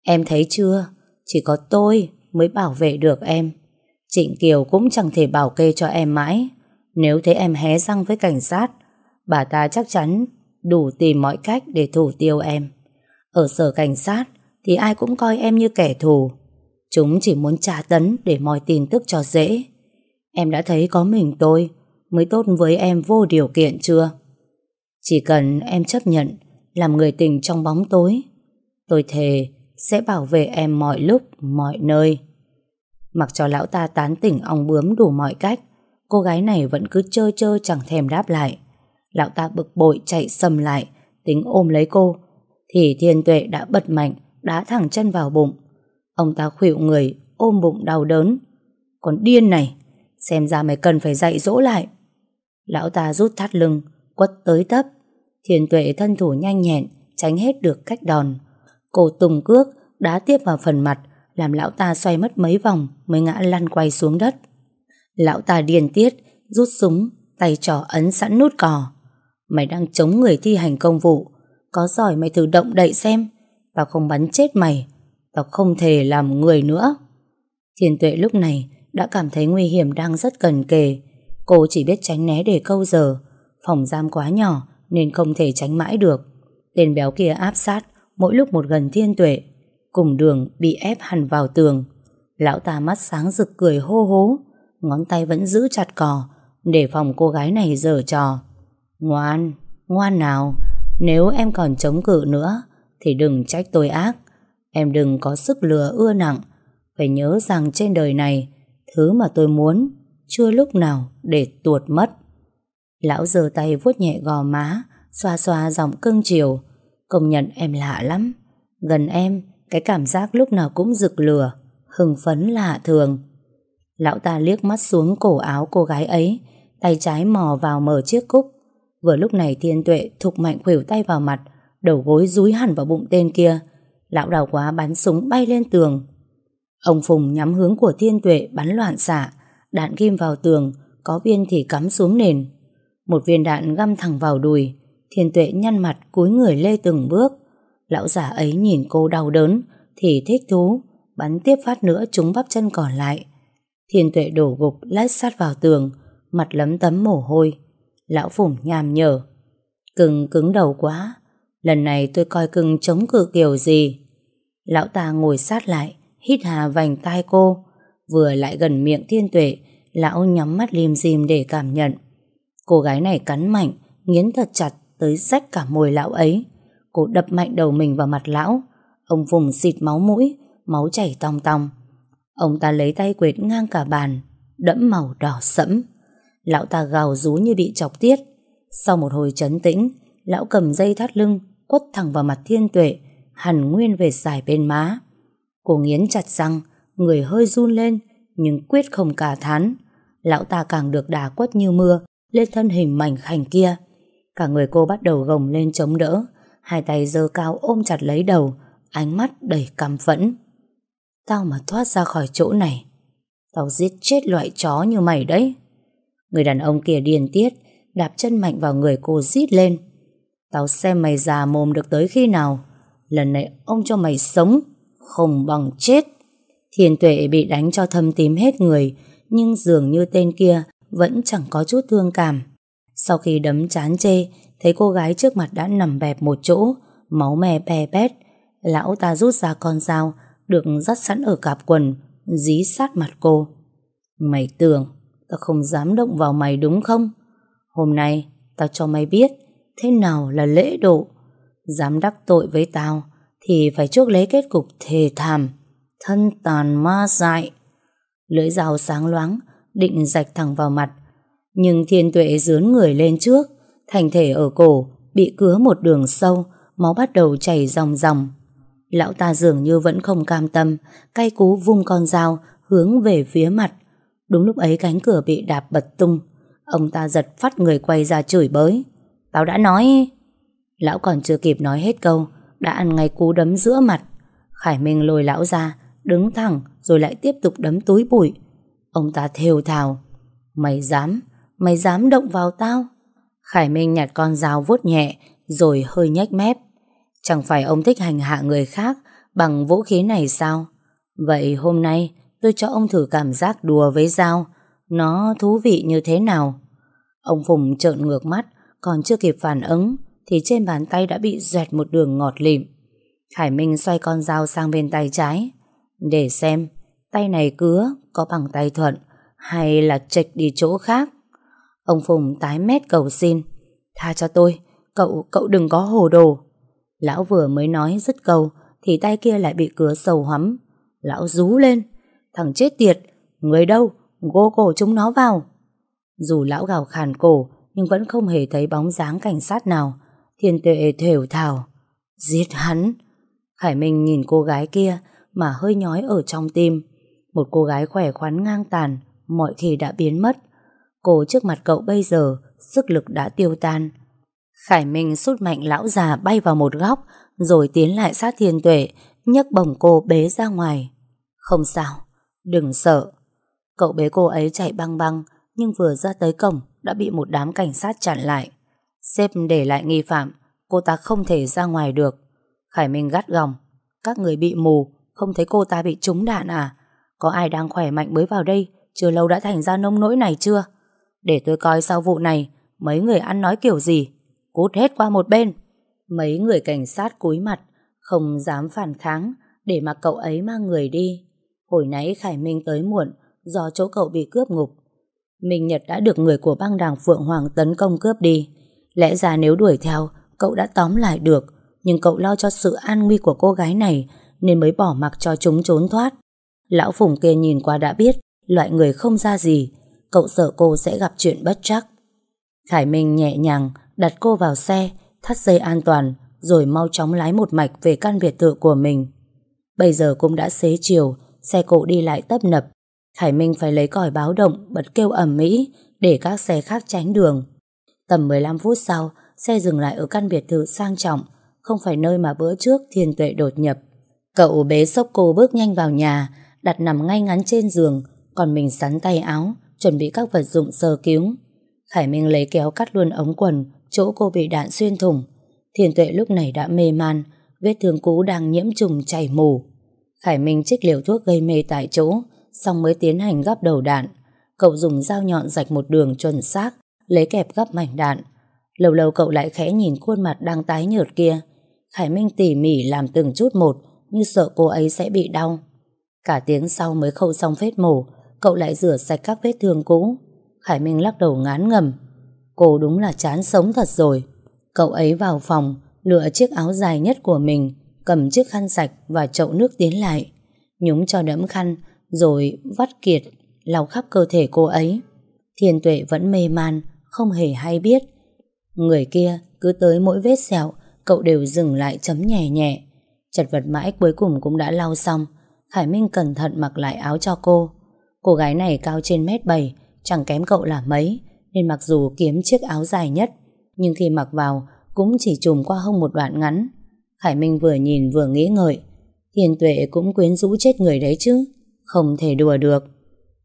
Em thấy chưa, chỉ có tôi mới bảo vệ được em. Trịnh Kiều cũng chẳng thể bảo kê cho em mãi. Nếu thấy em hé răng với cảnh sát, bà ta chắc chắn đủ tìm mọi cách để thủ tiêu em. Ở sở cảnh sát thì ai cũng coi em như kẻ thù. Chúng chỉ muốn tra tấn để moi tin tức cho dễ. Em đã thấy có mình tôi mới tốt với em vô điều kiện chưa? Chỉ cần em chấp nhận làm người tình trong bóng tối, tôi thề sẽ bảo vệ em mọi lúc, mọi nơi. Mặc cho lão ta tán tỉnh ong bướm đủ mọi cách, cô gái này vẫn cứ chơi chơi chẳng thèm đáp lại. Lão ta bực bội chạy sầm lại, tính ôm lấy cô, thì thiên tuệ đã bật mạnh, đá thẳng chân vào bụng. Ông ta khuỵu người, ôm bụng đau đớn. Còn điên này, xem ra mày cần phải dạy dỗ lại. Lão ta rút thắt lưng, quất tới tấp. thiền tuệ thân thủ nhanh nhẹn, tránh hết được cách đòn. Cô tùng cước, đá tiếp vào phần mặt, làm lão ta xoay mất mấy vòng mới ngã lăn quay xuống đất. Lão ta điên tiết, rút súng, tay trỏ ấn sẵn nút cò. Mày đang chống người thi hành công vụ, có giỏi mày thử động đậy xem, tao không bắn chết mày, tao không thể làm người nữa. Thiên tuệ lúc này đã cảm thấy nguy hiểm đang rất gần kề. Cô chỉ biết tránh né để câu giờ. Phòng giam quá nhỏ nên không thể tránh mãi được. Tên béo kia áp sát mỗi lúc một gần thiên tuệ cùng đường bị ép hẳn vào tường. Lão ta mắt sáng rực cười hô hố, ngón tay vẫn giữ chặt cò, để phòng cô gái này dở trò. Ngoan, ngoan nào, nếu em còn chống cự nữa, thì đừng trách tôi ác. Em đừng có sức lừa ưa nặng. Phải nhớ rằng trên đời này, thứ mà tôi muốn, chưa lúc nào để tuột mất. Lão giơ tay vuốt nhẹ gò má, xoa xoa giọng cưng chiều. Công nhận em lạ lắm. Gần em, cái cảm giác lúc nào cũng rực lửa, hưng phấn lạ thường. Lão ta liếc mắt xuống cổ áo cô gái ấy, tay trái mò vào mở chiếc cúc. Vừa lúc này thiên tuệ thục mạnh khuỷu tay vào mặt, đầu gối rúi hẳn vào bụng tên kia. Lão đào quá bắn súng bay lên tường. Ông Phùng nhắm hướng của thiên tuệ bắn loạn xạ, đạn ghim vào tường, có viên thì cắm xuống nền. Một viên đạn găm thẳng vào đùi, thiên tuệ nhăn mặt cúi người lê từng bước. Lão giả ấy nhìn cô đau đớn, thì thích thú, bắn tiếp phát nữa trúng bắp chân còn lại. Thiên tuệ đổ gục lách sát vào tường, mặt lấm tấm mồ hôi. Lão Phùng nhàm nhở. Cưng cứng đầu quá, lần này tôi coi cưng chống cự kiểu gì. Lão ta ngồi sát lại, hít hà vành tai cô, vừa lại gần miệng thiên tuệ, lão nhắm mắt lim dim để cảm nhận. Cô gái này cắn mạnh, nghiến thật chặt tới rách cả môi lão ấy. Cô đập mạnh đầu mình vào mặt lão, ông vùng xịt máu mũi, máu chảy tong tong. Ông ta lấy tay quệt ngang cả bàn, đẫm màu đỏ sẫm. Lão ta gào rú như bị chọc tiết. Sau một hồi chấn tĩnh, lão cầm dây thắt lưng, quất thẳng vào mặt thiên tuệ, hẳn nguyên về dài bên má. Cô nghiến chặt răng, người hơi run lên, nhưng quyết không cả thán. Lão ta càng được đà quất như mưa, lên thân hình mảnh khảnh kia. Cả người cô bắt đầu gồng lên chống đỡ, hai tay giơ cao ôm chặt lấy đầu, ánh mắt đầy căm phẫn. Tao mà thoát ra khỏi chỗ này, tao giết chết loại chó như mày đấy. Người đàn ông kia điên tiết, đạp chân mạnh vào người cô rít lên. Tao xem mày già mồm được tới khi nào. Lần này ông cho mày sống, không bằng chết. Thiên tuệ bị đánh cho thâm tím hết người, nhưng dường như tên kia vẫn chẳng có chút thương cảm. Sau khi đấm chán chê, thấy cô gái trước mặt đã nằm bẹp một chỗ, máu me bè bét. Lão ta rút ra con dao, được dắt sẵn ở cạp quần, dí sát mặt cô. Mày tưởng, tao không dám động vào mày đúng không? Hôm nay, tao cho mày biết thế nào là lễ độ. Dám đắc tội với tao, thì phải chuốc lấy kết cục thề thảm, thân tàn ma dại. Lưỡi dao sáng loáng, định rạch thẳng vào mặt. Nhưng thiên tuệ dướn người lên trước, thành thể ở cổ, bị cứa một đường sâu, máu bắt đầu chảy ròng ròng. Lão ta dường như vẫn không cam tâm, cay cú vung con dao, hướng về phía mặt. Đúng lúc ấy cánh cửa bị đạp bật tung. Ông ta giật phát người quay ra chửi bới. Tao đã nói... Lão còn chưa kịp nói hết câu, đã ăn ngay cú đấm giữa mặt. Khải Minh lôi lão ra, đứng thẳng rồi lại tiếp tục đấm túi bụi. Ông ta thều thào. Mày dám, mày dám động vào tao? Khải Minh nhặt con dao vuốt nhẹ rồi hơi nhếch mép. Chẳng phải ông thích hành hạ người khác bằng vũ khí này sao? Vậy hôm nay tôi cho ông thử cảm giác đùa với dao. Nó thú vị như thế nào? Ông Phùng trợn ngược mắt còn chưa kịp phản ứng thì trên bàn tay đã bị dẹt một đường ngọt lịm. Khải Minh xoay con dao sang bên tay trái để xem tay này cứa có bằng tay thuận hay là chệch đi chỗ khác. Ông Phùng tái mét cầu xin Tha cho tôi, cậu, cậu đừng có hồ đồ. Lão vừa mới nói dứt câu thì tay kia lại bị cứa sầu hắm. Lão rú lên Thằng chết tiệt, người đâu, gô cổ chúng nó vào. Dù lão gào khàn cổ nhưng vẫn không hề thấy bóng dáng cảnh sát nào. Thiên tuệ thều thào. Giết hắn. Khải Minh nhìn cô gái kia mà hơi nhói ở trong tim. Một cô gái khỏe khoắn ngang tàn, mọi khi đã biến mất. Cô trước mặt cậu bây giờ, sức lực đã tiêu tan. Khải Minh sút mạnh lão già bay vào một góc, rồi tiến lại sát thiên tuệ, nhấc bổng cô bế ra ngoài. Không sao, đừng sợ. Cậu bế cô ấy chạy băng băng, nhưng vừa ra tới cổng đã bị một đám cảnh sát chặn lại. Sếp để lại nghi phạm, cô ta không thể ra ngoài được. Khải Minh gắt gỏng, các người bị mù, không thấy cô ta bị trúng đạn à? Có ai đang khỏe mạnh mới vào đây, chưa lâu đã thành ra nông nỗi này chưa? Để tôi coi sau vụ này, mấy người ăn nói kiểu gì? Cút hết qua một bên. Mấy người cảnh sát cúi mặt, không dám phản kháng, để mặc cậu ấy mang người đi. Hồi nãy Khải Minh tới muộn, do chỗ cậu bị cướp ngục. Minh Nhật đã được người của băng đảng Phượng Hoàng tấn công cướp đi. Lẽ ra nếu đuổi theo, cậu đã tóm lại được, nhưng cậu lo cho sự an nguy của cô gái này, nên mới bỏ mặc cho chúng trốn thoát. Lão Phùng kia nhìn qua đã biết, loại người không ra gì, cậu sợ cô sẽ gặp chuyện bất chắc. Khải Minh nhẹ nhàng đặt cô vào xe, thắt dây an toàn, rồi mau chóng lái một mạch về căn biệt thự của mình. Bây giờ cũng đã xế chiều, xe cộ đi lại tấp nập. Khải Minh phải lấy còi báo động, bật kêu ầm mỹ để các xe khác tránh đường. Tầm 15 phút sau, xe dừng lại ở căn biệt thự sang trọng, không phải nơi mà bữa trước thiên tuệ đột nhập. Cậu bế sốc cô bước nhanh vào nhà, đặt nằm ngay ngắn trên giường, còn mình sắn tay áo, chuẩn bị các vật dụng sơ cứu. Khải Minh lấy kéo cắt luôn ống quần, chỗ cô bị đạn xuyên thủng. Thiên tuệ lúc này đã mê man, vết thương cũ đang nhiễm trùng chảy mù. Khải Minh trích liều thuốc gây mê tại chỗ, xong mới tiến hành gắp đầu đạn. Cậu dùng dao nhọn rạch một đường chuẩn xác, lấy kẹp gắp mảnh đạn. Lâu lâu cậu lại khẽ nhìn khuôn mặt đang tái nhợt kia. Khải Minh tỉ mỉ làm từng chút một, như sợ cô ấy sẽ bị đau. Cả tiếng sau mới khâu xong vết mổ, cậu lại rửa sạch các vết thương cũ. Khải Minh lắc đầu ngán ngầm. Cô đúng là chán sống thật rồi. Cậu ấy vào phòng, lựa chiếc áo dài nhất của mình, cầm chiếc khăn sạch và chậu nước tiến lại. Nhúng cho đẫm khăn, rồi vắt kiệt, lau khắp cơ thể cô ấy. Thiên tuệ vẫn mê man, không hề hay biết. Người kia cứ tới mỗi vết sẹo, cậu đều dừng lại chấm nhẹ nhẹ. Chật vật mãi cuối cùng cũng đã lau xong. Khải Minh cẩn thận mặc lại áo cho cô. Cô gái này cao trên mét 7, chẳng kém cậu là mấy, nên mặc dù kiếm chiếc áo dài nhất, nhưng khi mặc vào cũng chỉ trùm qua hông một đoạn ngắn. Khải Minh vừa nhìn vừa nghĩ ngợi. Thiên tuệ cũng quyến rũ chết người đấy chứ, không thể đùa được.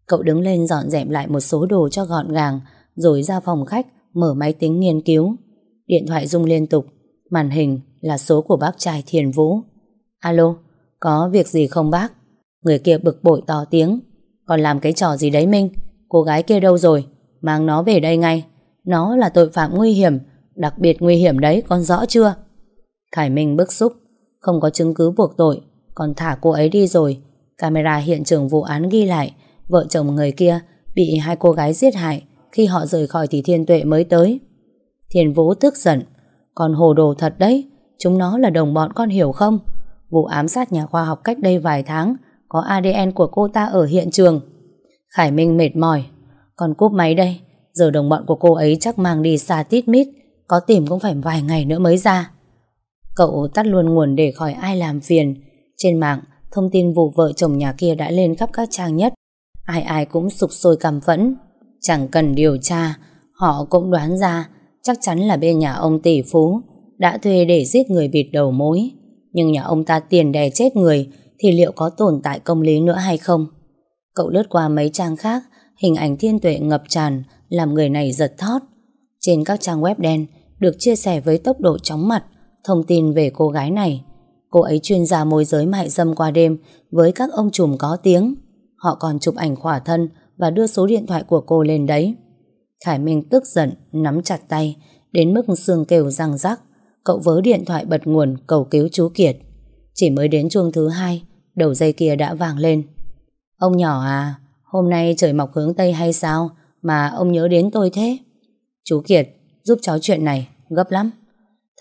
Cậu đứng lên dọn dẹp lại một số đồ cho gọn gàng, rồi ra phòng khách, mở máy tính nghiên cứu. Điện thoại rung liên tục, màn hình là số của bác trai Thiền Vũ. Alo, có việc gì không bác? Người kia bực bội to tiếng. Còn làm cái trò gì đấy Minh? Cô gái kia đâu rồi? Mang nó về đây ngay. Nó là tội phạm nguy hiểm, đặc biệt nguy hiểm đấy, con rõ chưa? Khải Minh bức xúc, không có chứng cứ buộc tội, còn thả cô ấy đi rồi. Camera hiện trường vụ án ghi lại, vợ chồng người kia bị hai cô gái giết hại khi họ rời khỏi thì thiên tuệ mới tới. Thiên Vũ tức giận, còn hồ đồ thật đấy, chúng nó là đồng bọn con hiểu không? Vụ ám sát nhà khoa học cách đây vài tháng có ADN của cô ta ở hiện trường. Khải Minh mệt mỏi, còn cúp máy đây, giờ đồng bọn của cô ấy chắc mang đi xa tít mít, có tìm cũng phải vài ngày nữa mới ra. Cậu tắt luôn nguồn để khỏi ai làm phiền. Trên mạng, thông tin vụ vợ chồng nhà kia đã lên khắp các trang nhất. Ai ai cũng sụp sôi cảm phẫn. Chẳng cần điều tra, họ cũng đoán ra chắc chắn là bên nhà ông tỷ phú đã thuê để giết người bịt đầu mối. Nhưng nhà ông ta tiền đè chết người thì liệu có tồn tại công lý nữa hay không? Cậu lướt qua mấy trang khác, hình ảnh thiên tuệ ngập tràn làm người này giật thót. Trên các trang web đen được chia sẻ với tốc độ chóng mặt thông tin về cô gái này. Cô ấy chuyên gia môi giới mại dâm qua đêm với các ông trùm có tiếng. Họ còn chụp ảnh khỏa thân và đưa số điện thoại của cô lên đấy. Khải Minh tức giận, nắm chặt tay, đến mức xương kêu răng rắc. Cậu vớ điện thoại bật nguồn cầu cứu chú Kiệt. Chỉ mới đến chuông thứ hai, đầu dây kia đã vàng lên. Ông nhỏ à, hôm nay trời mọc hướng Tây hay sao mà ông nhớ đến tôi thế? Chú Kiệt, giúp cháu chuyện này, gấp lắm.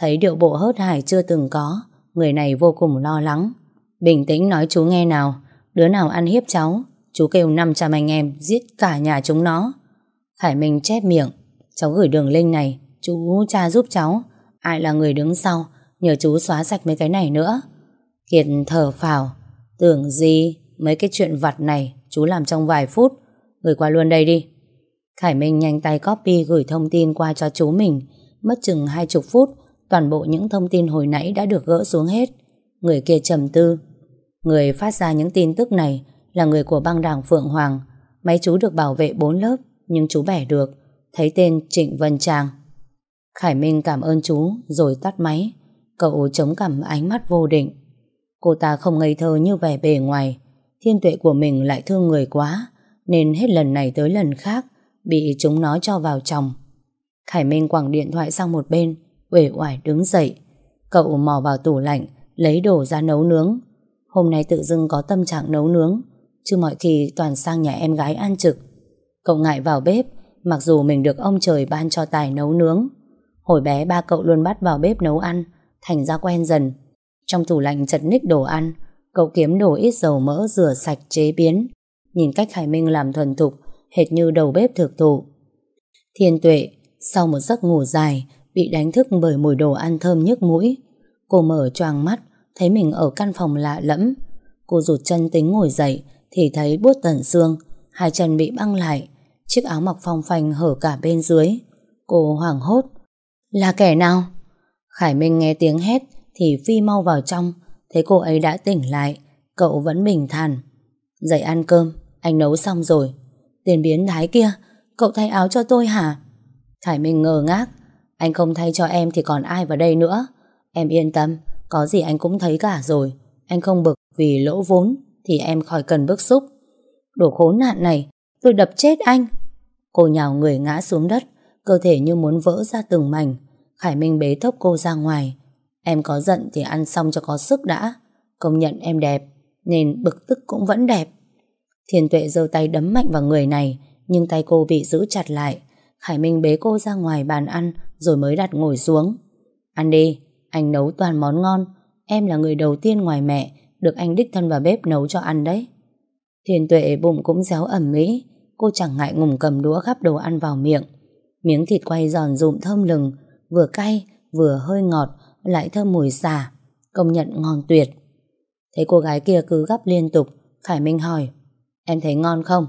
Thấy điệu bộ hớt hải chưa từng có, người này vô cùng lo lắng. Bình tĩnh nói chú nghe nào, đứa nào ăn hiếp cháu, chú kêu 500 anh em giết cả nhà chúng nó. Khải Minh chép miệng, cháu gửi đường link này, chú cha giúp cháu, ai là người đứng sau, nhờ chú xóa sạch mấy cái này nữa. Kiệt thở phào, tưởng gì mấy cái chuyện vặt này chú làm trong vài phút, gửi qua luôn đây đi. Khải Minh nhanh tay copy gửi thông tin qua cho chú mình, mất chừng hai chục phút, toàn bộ những thông tin hồi nãy đã được gỡ xuống hết. Người kia trầm tư. Người phát ra những tin tức này là người của băng đảng Phượng Hoàng. Máy chú được bảo vệ bốn lớp, nhưng chú bẻ được. Thấy tên Trịnh Vân Trang. Khải Minh cảm ơn chú, rồi tắt máy. Cậu chống cằm ánh mắt vô định. Cô ta không ngây thơ như vẻ bề ngoài. Thiên tuệ của mình lại thương người quá, nên hết lần này tới lần khác, bị chúng nó cho vào chồng. Khải Minh quẳng điện thoại sang một bên, uể oải đứng dậy. Cậu mò vào tủ lạnh, lấy đồ ra nấu nướng. Hôm nay tự dưng có tâm trạng nấu nướng, chứ mọi khi toàn sang nhà em gái ăn trực. Cậu ngại vào bếp, mặc dù mình được ông trời ban cho tài nấu nướng. Hồi bé ba cậu luôn bắt vào bếp nấu ăn, thành ra quen dần. Trong tủ lạnh chật ních đồ ăn, cậu kiếm đồ ít dầu mỡ rửa sạch chế biến. Nhìn cách Hải Minh làm thuần thục, hệt như đầu bếp thực thụ. Thiên tuệ, sau một giấc ngủ dài, bị đánh thức bởi mùi đồ ăn thơm nhức mũi. Cô mở choàng mắt, thấy mình ở căn phòng lạ lẫm. Cô rụt chân tính ngồi dậy, thì thấy buốt tận xương, hai chân bị băng lại, chiếc áo mặc phong phanh hở cả bên dưới. Cô hoảng hốt. Là kẻ nào? Khải Minh nghe tiếng hét thì phi mau vào trong, thấy cô ấy đã tỉnh lại, cậu vẫn bình thản. Dậy ăn cơm, anh nấu xong rồi. Tiền biến thái kia, cậu thay áo cho tôi hả? Khải Minh ngờ ngác, anh không thay cho em thì còn ai vào đây nữa. Em yên tâm, có gì anh cũng thấy cả rồi. Anh không bực vì lỗ vốn thì em khỏi cần bức xúc. Đồ khốn nạn này, tôi đập chết anh. Cô nhào người ngã xuống đất, cơ thể như muốn vỡ ra từng mảnh. Khải Minh bế thốc cô ra ngoài. Em có giận thì ăn xong cho có sức đã. Công nhận em đẹp, nên bực tức cũng vẫn đẹp. Thiên tuệ giơ tay đấm mạnh vào người này, nhưng tay cô bị giữ chặt lại. Khải Minh bế cô ra ngoài bàn ăn rồi mới đặt ngồi xuống. Ăn đi, anh nấu toàn món ngon. Em là người đầu tiên ngoài mẹ được anh đích thân vào bếp nấu cho ăn đấy. Thiên tuệ bụng cũng réo ẩm mỹ, cô chẳng ngại ngùng cầm đũa gắp đồ ăn vào miệng. Miếng thịt quay giòn rụm thơm lừng, vừa cay, vừa hơi ngọt, lại thơm mùi xả, công nhận ngon tuyệt. Thấy cô gái kia cứ gắp liên tục, Khải Minh hỏi, em thấy ngon không?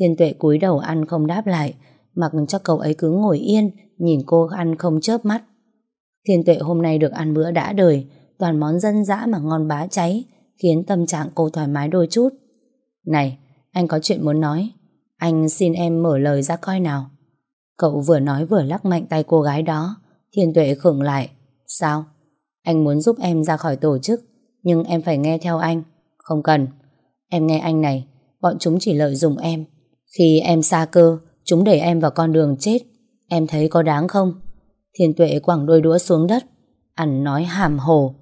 Thiên tuệ cúi đầu ăn không đáp lại, mặc cho cậu ấy cứ ngồi yên, nhìn cô ăn không chớp mắt. Thiên tuệ hôm nay được ăn bữa đã đời, toàn món dân dã mà ngon bá cháy, khiến tâm trạng cô thoải mái đôi chút. Này, anh có chuyện muốn nói. Anh xin em mở lời ra coi nào. Cậu vừa nói vừa lắc mạnh tay cô gái đó. Thiên tuệ khựng lại. Sao? Anh muốn giúp em ra khỏi tổ chức, nhưng em phải nghe theo anh. Không cần. Em nghe anh này, bọn chúng chỉ lợi dụng em. Khi em xa cơ, chúng đẩy em vào con đường chết. Em thấy có đáng không? Thiên tuệ quẳng đôi đũa xuống đất. Ăn nói hàm hồ.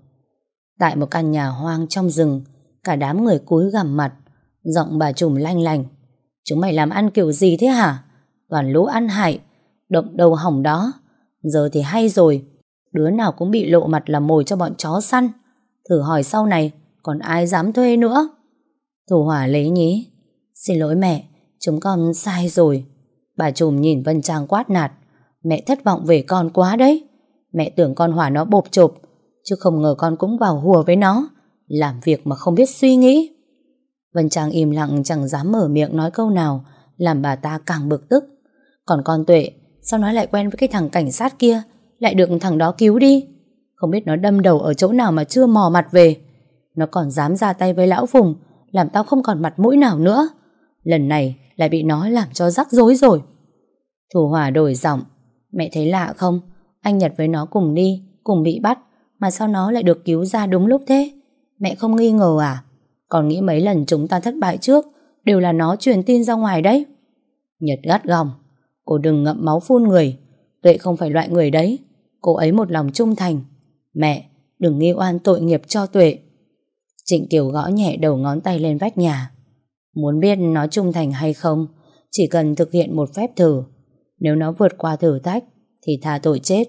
Tại một căn nhà hoang trong rừng, cả đám người cúi gằm mặt, giọng bà trùm lanh lành. Chúng mày làm ăn kiểu gì thế hả? Toàn lũ ăn hại, động đầu hỏng đó. Giờ thì hay rồi, đứa nào cũng bị lộ mặt là mồi cho bọn chó săn. Thử hỏi sau này, còn ai dám thuê nữa? Thủ hỏa lấy nhí. Xin lỗi mẹ, chúng con sai rồi. Bà trùm nhìn Vân Trang quát nạt. Mẹ thất vọng về con quá đấy. Mẹ tưởng con hỏa nó bộp chộp, chứ không ngờ con cũng vào hùa với nó. Làm việc mà không biết suy nghĩ. Vân Trang im lặng chẳng dám mở miệng nói câu nào, làm bà ta càng bực tức. Còn con Tuệ, sao nó lại quen với cái thằng cảnh sát kia, lại được thằng đó cứu đi? Không biết nó đâm đầu ở chỗ nào mà chưa mò mặt về. Nó còn dám ra tay với lão Phùng, làm tao không còn mặt mũi nào nữa. Lần này lại bị nó làm cho rắc rối rồi. Thủ Hòa đổi giọng, mẹ thấy lạ không? Anh Nhật với nó cùng đi, cùng bị bắt, mà sao nó lại được cứu ra đúng lúc thế? Mẹ không nghi ngờ à? Còn nghĩ mấy lần chúng ta thất bại trước đều là nó truyền tin ra ngoài đấy. Nhật gắt gỏng. Cô đừng ngậm máu phun người. Tuệ không phải loại người đấy. Cô ấy một lòng trung thành. Mẹ, đừng nghi oan tội nghiệp cho Tuệ. Trịnh Kiều gõ nhẹ đầu ngón tay lên vách nhà. Muốn biết nó trung thành hay không, chỉ cần thực hiện một phép thử. Nếu nó vượt qua thử thách, thì tha tội chết.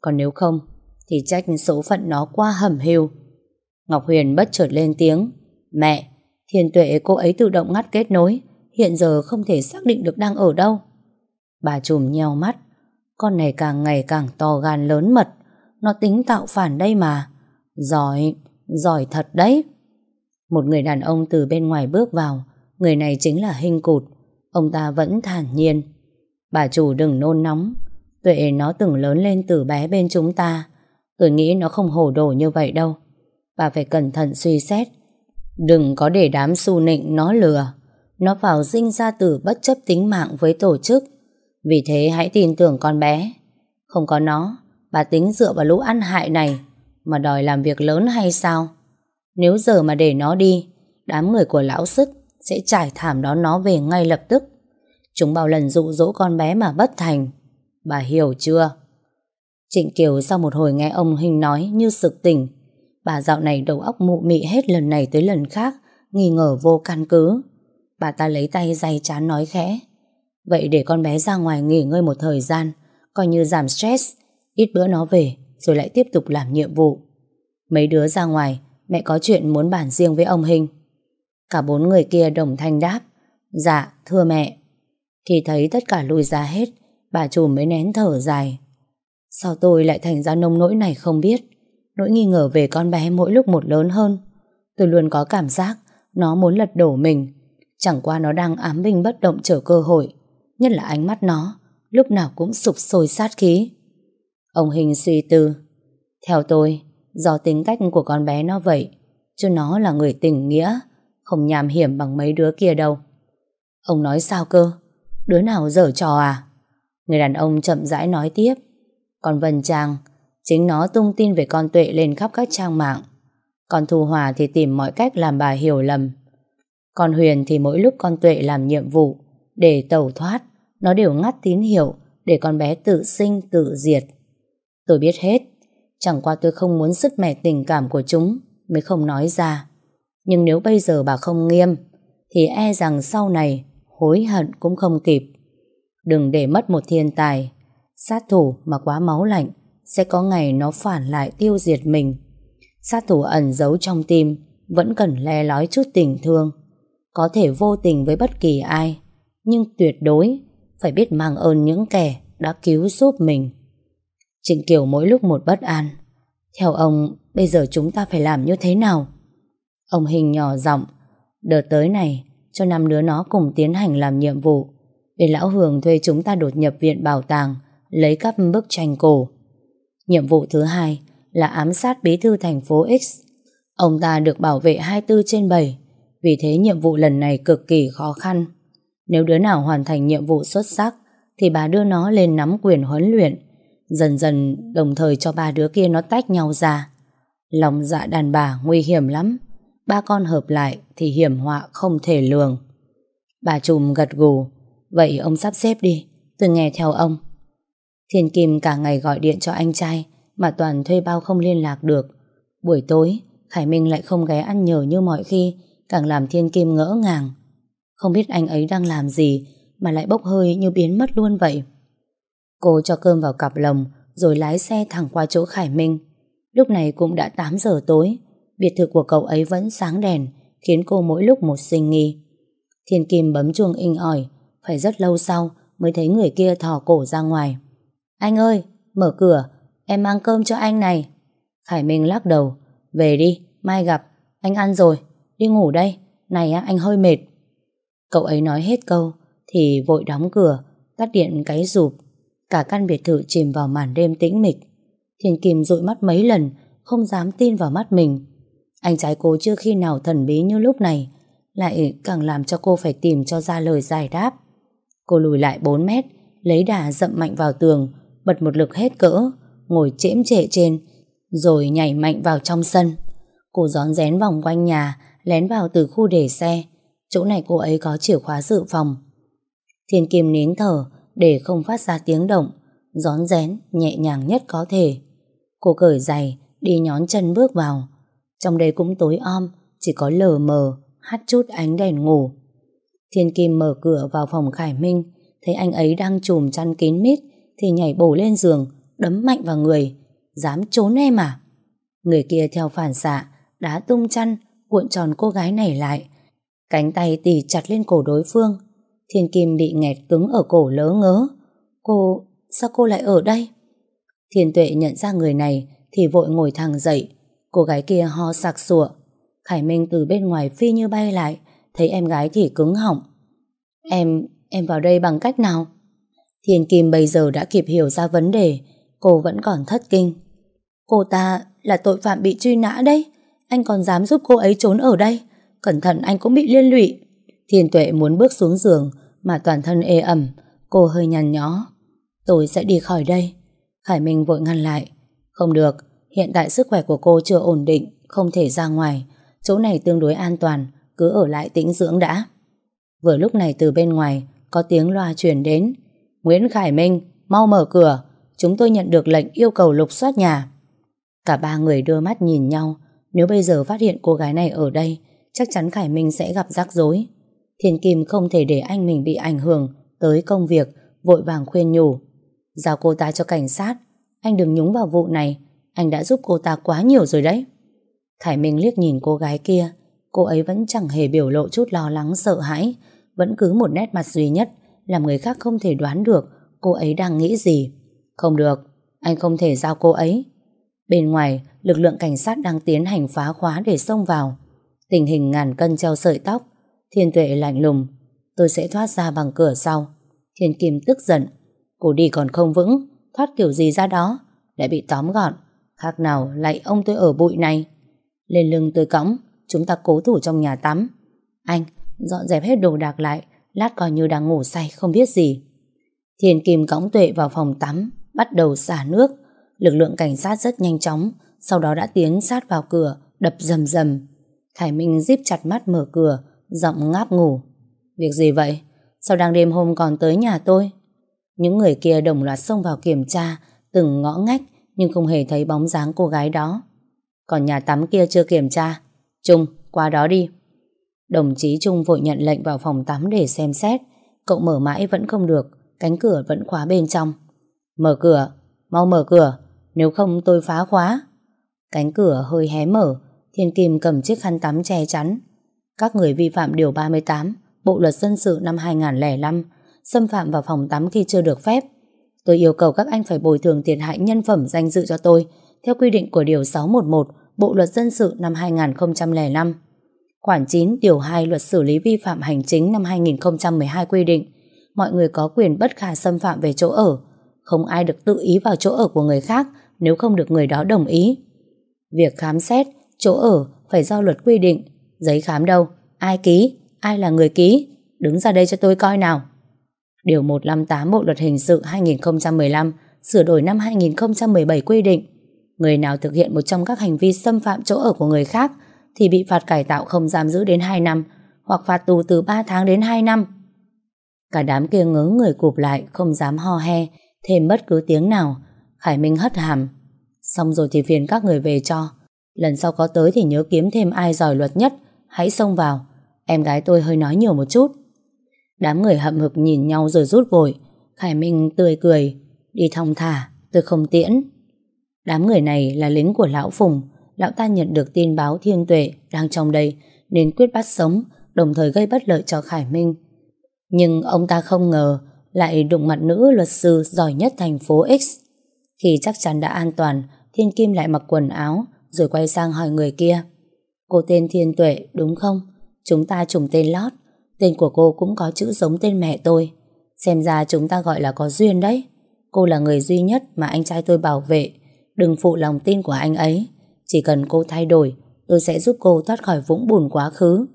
Còn nếu không, thì trách số phận nó qua hầm hiu. Ngọc Huyền bất chợt lên tiếng. Mẹ, thiên tuệ cô ấy tự động ngắt kết nối, hiện giờ không thể xác định được đang ở đâu. Bà trùm nheo mắt, con này càng ngày càng to gan lớn mật, nó tính tạo phản đây mà. Giỏi, giỏi thật đấy. Một người đàn ông từ bên ngoài bước vào, người này chính là Hinh Cụt. Ông ta vẫn thản nhiên. Bà chủ đừng nôn nóng, tuệ nó từng lớn lên từ bé bên chúng ta. Tôi nghĩ nó không hồ đồ như vậy đâu. Bà phải cẩn thận suy xét, Đừng có để đám su nịnh nó lừa. Nó vào dinh ra tử bất chấp tính mạng với tổ chức. Vì thế hãy tin tưởng con bé. Không có nó, bà tính dựa vào lũ ăn hại này mà đòi làm việc lớn hay sao? Nếu giờ mà để nó đi, đám người của lão sức sẽ trải thảm đó nó về ngay lập tức. Chúng bao lần dụ dỗ con bé mà bất thành. Bà hiểu chưa? Trịnh Kiều sau một hồi nghe ông Hình nói như sực tỉnh Bà dạo này đầu óc mụ mị hết lần này tới lần khác, nghi ngờ vô căn cứ. Bà ta lấy tay day chán nói khẽ. Vậy để con bé ra ngoài nghỉ ngơi một thời gian, coi như giảm stress, ít bữa nó về, rồi lại tiếp tục làm nhiệm vụ. Mấy đứa ra ngoài, mẹ có chuyện muốn bàn riêng với ông Hình. Cả bốn người kia đồng thanh đáp. Dạ, thưa mẹ. Khi thấy tất cả lùi ra hết, bà chủ mới nén thở dài. Sao tôi lại thành ra nông nỗi này không biết? Nỗi nghi ngờ về con bé mỗi lúc một lớn hơn. Tôi luôn có cảm giác nó muốn lật đổ mình. Chẳng qua nó đang ám binh bất động chờ cơ hội. Nhất là ánh mắt nó, lúc nào cũng sụp sôi sát khí. Ông Hình suy tư. Theo tôi, do tính cách của con bé nó vậy, chứ nó là người tình nghĩa, không nhàm hiểm bằng mấy đứa kia đâu. Ông nói sao cơ? Đứa nào dở trò à? Người đàn ông chậm rãi nói tiếp. Còn Vân Trang, chính nó tung tin về con Tuệ lên khắp các trang mạng. Còn Thu Hòa thì tìm mọi cách làm bà hiểu lầm. Còn Huyền thì mỗi lúc con Tuệ làm nhiệm vụ để tẩu thoát, nó đều ngắt tín hiệu để con bé tự sinh tự diệt. Tôi biết hết, chẳng qua tôi không muốn sứt mẻ tình cảm của chúng mới không nói ra. Nhưng nếu bây giờ bà không nghiêm thì e rằng sau này hối hận cũng không kịp. Đừng để mất một thiên tài. Sát thủ mà quá máu lạnh sẽ có ngày nó phản lại tiêu diệt mình. Sát thủ ẩn giấu trong tim vẫn cần le lói chút tình thương. Có thể vô tình với bất kỳ ai, nhưng tuyệt đối phải biết mang ơn những kẻ đã cứu giúp mình. Trịnh Kiều mỗi lúc một bất an. Theo ông, bây giờ chúng ta phải làm như thế nào? Ông Hình nhỏ giọng Đợt tới này, cho năm đứa nó cùng tiến hành làm nhiệm vụ để lão Hường thuê chúng ta đột nhập viện bảo tàng lấy cắp bức tranh cổ. Nhiệm vụ thứ hai là ám sát bí thư thành phố X. Ông ta được bảo vệ 24 trên 7, vì thế nhiệm vụ lần này cực kỳ khó khăn. Nếu đứa nào hoàn thành nhiệm vụ xuất sắc, thì bà đưa nó lên nắm quyền huấn luyện, dần dần đồng thời cho ba đứa kia nó tách nhau ra. Lòng dạ đàn bà nguy hiểm lắm, ba con hợp lại thì hiểm họa không thể lường. Bà trùm gật gù, vậy ông sắp xếp đi, tôi nghe theo ông. Thiên Kim cả ngày gọi điện cho anh trai, mà Toàn thuê bao không liên lạc được. Buổi tối, Khải Minh lại không ghé ăn nhờ như mọi khi, càng làm Thiên Kim ngỡ ngàng. Không biết anh ấy đang làm gì mà lại bốc hơi như biến mất luôn vậy. Cô cho cơm vào cặp lồng rồi lái xe thẳng qua chỗ Khải Minh. Lúc này cũng đã 8 giờ tối, biệt thự của cậu ấy vẫn sáng đèn, khiến cô mỗi lúc một sinh nghi. Thiên Kim bấm chuông inh ỏi, phải rất lâu sau mới thấy người kia thò cổ ra ngoài. Anh ơi, mở cửa, Em mang cơm cho anh này. Khải Minh lắc đầu. Về đi, mai gặp. Anh ăn rồi, đi ngủ đây. Này anh hơi mệt. Cậu ấy nói hết câu, thì vội đóng cửa, tắt điện cái rụp. Cả căn biệt thự chìm vào màn đêm tĩnh mịch. Thiên Kim dụi mắt mấy lần, không dám tin vào mắt mình. Anh trai cô chưa khi nào thần bí như lúc này, lại càng làm cho cô phải tìm cho ra lời giải đáp. Cô lùi lại 4 mét, lấy đà dậm mạnh vào tường, bật một lực hết cỡ, ngồi chễm trệ trên, rồi nhảy mạnh vào trong sân. Cô gión rén vòng quanh nhà, lén vào từ khu để xe. Chỗ này cô ấy có chìa khóa dự phòng. Thiên Kim nín thở để không phát ra tiếng động, gión rén nhẹ nhàng nhất có thể. Cô cởi giày, đi nhón chân bước vào. Trong đây cũng tối om, chỉ có lờ mờ, hắt chút ánh đèn ngủ. Thiên Kim mở cửa vào phòng Khải Minh, thấy anh ấy đang chùm chăn kín mít, thì nhảy bổ lên giường, đấm mạnh vào người. Dám trốn em à? Người kia theo phản xạ, đá tung chăn, cuộn tròn cô gái này lại. Cánh tay tì chặt lên cổ đối phương. Thiên Kim bị nghẹt cứng ở cổ lớ ngớ. Cô, sao cô lại ở đây? Thiên Tuệ nhận ra người này thì vội ngồi thẳng dậy. Cô gái kia ho sặc sủa, Khải Minh từ bên ngoài phi như bay lại, thấy em gái thì cứng họng. Em, em vào đây bằng cách nào? Thiên Kim bây giờ đã kịp hiểu ra vấn đề, Cô vẫn còn thất kinh. Cô ta là tội phạm bị truy nã đấy Anh còn dám giúp cô ấy trốn ở đây Cẩn thận anh cũng bị liên lụy. Thiên tuệ muốn bước xuống giường Mà toàn thân ê ẩm Cô hơi nhằn nhó. Tôi sẽ đi khỏi đây. Khải Minh vội ngăn lại. Không được, hiện tại sức khỏe của cô chưa ổn định Không thể ra ngoài Chỗ này tương đối an toàn Cứ ở lại tĩnh dưỡng đã Vừa lúc này từ bên ngoài Có tiếng loa truyền đến Nguyễn Khải Minh, mau mở cửa chúng tôi nhận được lệnh yêu cầu lục soát nhà. Cả ba người đưa mắt nhìn nhau, nếu bây giờ phát hiện cô gái này ở đây, chắc chắn Khải Minh sẽ gặp rắc rối. Thiên Kim không thể để anh mình bị ảnh hưởng tới công việc, vội vàng khuyên nhủ. Giao cô ta cho cảnh sát, anh đừng nhúng vào vụ này, anh đã giúp cô ta quá nhiều rồi đấy. Khải Minh liếc nhìn cô gái kia, cô ấy vẫn chẳng hề biểu lộ chút lo lắng sợ hãi, vẫn cứ một nét mặt duy nhất, làm người khác không thể đoán được cô ấy đang nghĩ gì. Không được, anh không thể giao cô ấy. Bên ngoài, lực lượng cảnh sát đang tiến hành phá khóa để xông vào. Tình hình ngàn cân treo sợi tóc. Thiên tuệ lạnh lùng. Tôi sẽ thoát ra bằng cửa sau. Thiên Kim tức giận. Cô đi còn không vững. Thoát kiểu gì ra đó. Lại bị tóm gọn. Khác nào lại ông tôi ở bụi này. Lên lưng tôi cõng. Chúng ta cố thủ trong nhà tắm. Anh, dọn dẹp hết đồ đạc lại. Lát coi như đang ngủ say không biết gì. thiền Kim cõng tuệ vào phòng tắm. Bắt đầu xả nước. Lực lượng cảnh sát rất nhanh chóng. Sau đó đã tiến sát vào cửa. Đập rầm rầm. Khải Minh díp chặt mắt mở cửa. Giọng ngáp ngủ. Việc gì vậy? Sao đang đêm hôm còn tới nhà tôi? Những người kia đồng loạt xông vào kiểm tra, từng ngõ ngách, nhưng không hề thấy bóng dáng cô gái đó. Còn nhà tắm kia chưa kiểm tra. Trung, qua đó đi. Đồng chí Trung vội nhận lệnh vào phòng tắm để xem xét. Cậu mở mãi vẫn không được, cánh cửa vẫn khóa bên trong. Mở cửa, mau mở cửa, nếu không tôi phá khóa. Cánh cửa hơi hé mở, Thiên Kim cầm chiếc khăn tắm che chắn. Các người vi phạm điều 38 Bộ luật dân sự năm 2005 xâm phạm vào phòng tắm khi chưa được phép. Tôi yêu cầu các anh phải bồi thường thiệt hại nhân phẩm danh dự cho tôi theo quy định của Điều 611 Bộ luật dân sự năm 2005. Khoản 9 Điều 2 Luật xử lý vi phạm hành chính năm 2012 quy định mọi người có quyền bất khả xâm phạm về chỗ ở. Không ai được tự ý vào chỗ ở của người khác nếu không được người đó đồng ý. Việc khám xét, chỗ ở phải do luật quy định. Giấy khám đâu? Ai ký? Ai là người ký? Đứng ra đây cho tôi coi nào. Điều 158 Bộ Luật Hình sự 2015 sửa đổi năm 2017 quy định, người nào thực hiện một trong các hành vi xâm phạm chỗ ở của người khác thì bị phạt cải tạo không giam giữ đến 2 năm hoặc phạt tù từ 3 tháng đến 2 năm. Cả đám kia ngớ người cụp lại, không dám ho he, thêm bất cứ tiếng nào. Khải Minh hất hàm. Xong rồi thì phiền các người về cho. Lần sau có tới thì nhớ kiếm thêm ai giỏi luật nhất, hãy xông vào. Em gái tôi hơi nói nhiều một chút. Đám người hậm hực nhìn nhau rồi rút vội. Khải Minh tươi cười. Đi thong thả, tôi không tiễn. Đám người này là lính của Lão Phùng. Lão ta nhận được tin báo thiên tuệ đang trong đây nên quyết bắt sống, đồng thời gây bất lợi cho Khải Minh. Nhưng ông ta không ngờ lại đụng mặt nữ luật sư giỏi nhất thành phố X. Khi chắc chắn đã an toàn, Thiên Kim lại mặc quần áo rồi quay sang hỏi người kia. Cô tên Thiên Tuệ đúng không? Chúng ta trùng tên lót Tên của cô cũng có chữ giống tên mẹ tôi. Xem ra chúng ta gọi là có duyên đấy. Cô là người duy nhất mà anh trai tôi bảo vệ. Đừng phụ lòng tin của anh ấy. Chỉ cần cô thay đổi, Tôi sẽ giúp cô thoát khỏi vũng bùn quá khứ.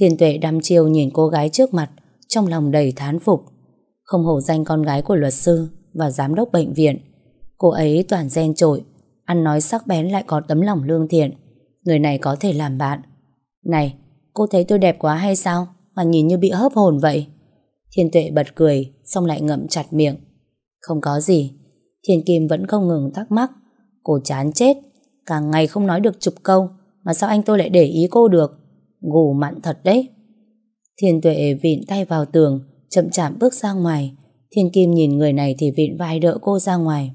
Thiên tuệ đăm chiêu nhìn cô gái trước mặt, Trong lòng đầy thán phục. Không hổ danh con gái của luật sư Và giám đốc bệnh viện. Cô ấy toàn gen trội, Ăn nói sắc bén lại có tấm lòng lương thiện. Người này có thể làm bạn. Này, Cô thấy tôi đẹp quá hay sao? Mà nhìn như bị hớp hồn vậy. Thiên tuệ bật cười, Xong lại ngậm chặt miệng. Không có gì, Thiên Kim vẫn không ngừng thắc mắc. Cô chán chết, Càng ngày không nói được chục câu, Mà sao anh tôi lại để ý cô được? Gù mặn thật đấy. Thiên tuệ vịn tay vào tường, Chậm chạm bước ra ngoài. Thiên Kim nhìn người này thì vịn vai đỡ cô ra ngoài.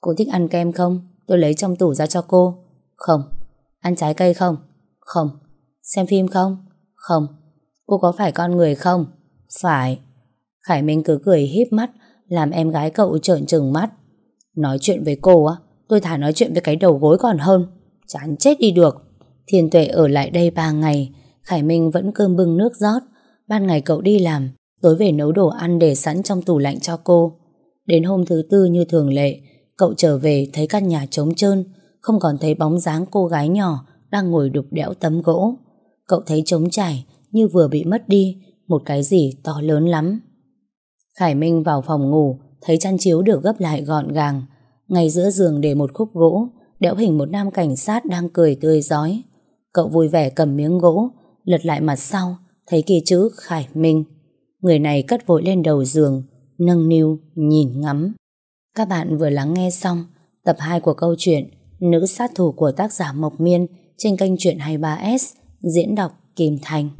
Cô thích ăn kem không? Tôi lấy trong tủ ra cho cô. Không. Ăn trái cây không? Không. Xem phim không? Không. Cô có phải con người không? Phải. Khải Minh cứ cười híp mắt, làm em gái cậu trợn trừng mắt. Nói chuyện với cô á, tôi thả nói chuyện với cái đầu gối còn hơn. Chán chết đi được. Thiên tuệ ở lại đây ba ngày, Khải Minh vẫn cơm bưng nước rót. Ban ngày cậu đi làm, tối về nấu đồ ăn để sẵn trong tủ lạnh cho cô. Đến hôm thứ tư như thường lệ, cậu trở về thấy căn nhà trống trơn, không còn thấy bóng dáng cô gái nhỏ đang ngồi đục đẽo tấm gỗ. Cậu thấy trống trải như vừa bị mất đi, một cái gì to lớn lắm. Khải Minh vào phòng ngủ, thấy chăn chiếu được gấp lại gọn gàng. Ngay giữa giường để một khúc gỗ, đẽo hình một nam cảnh sát đang cười tươi giói. Cậu vui vẻ cầm miếng gỗ, lật lại mặt sau, thấy kỳ chữ Khải Minh. Người này cất vội lên đầu giường, nâng niu, nhìn ngắm. Các bạn vừa lắng nghe xong tập 2 của câu chuyện Nữ sát thủ của tác giả Mộc Miên trên kênh Chuyện 23S diễn đọc Kim Thành.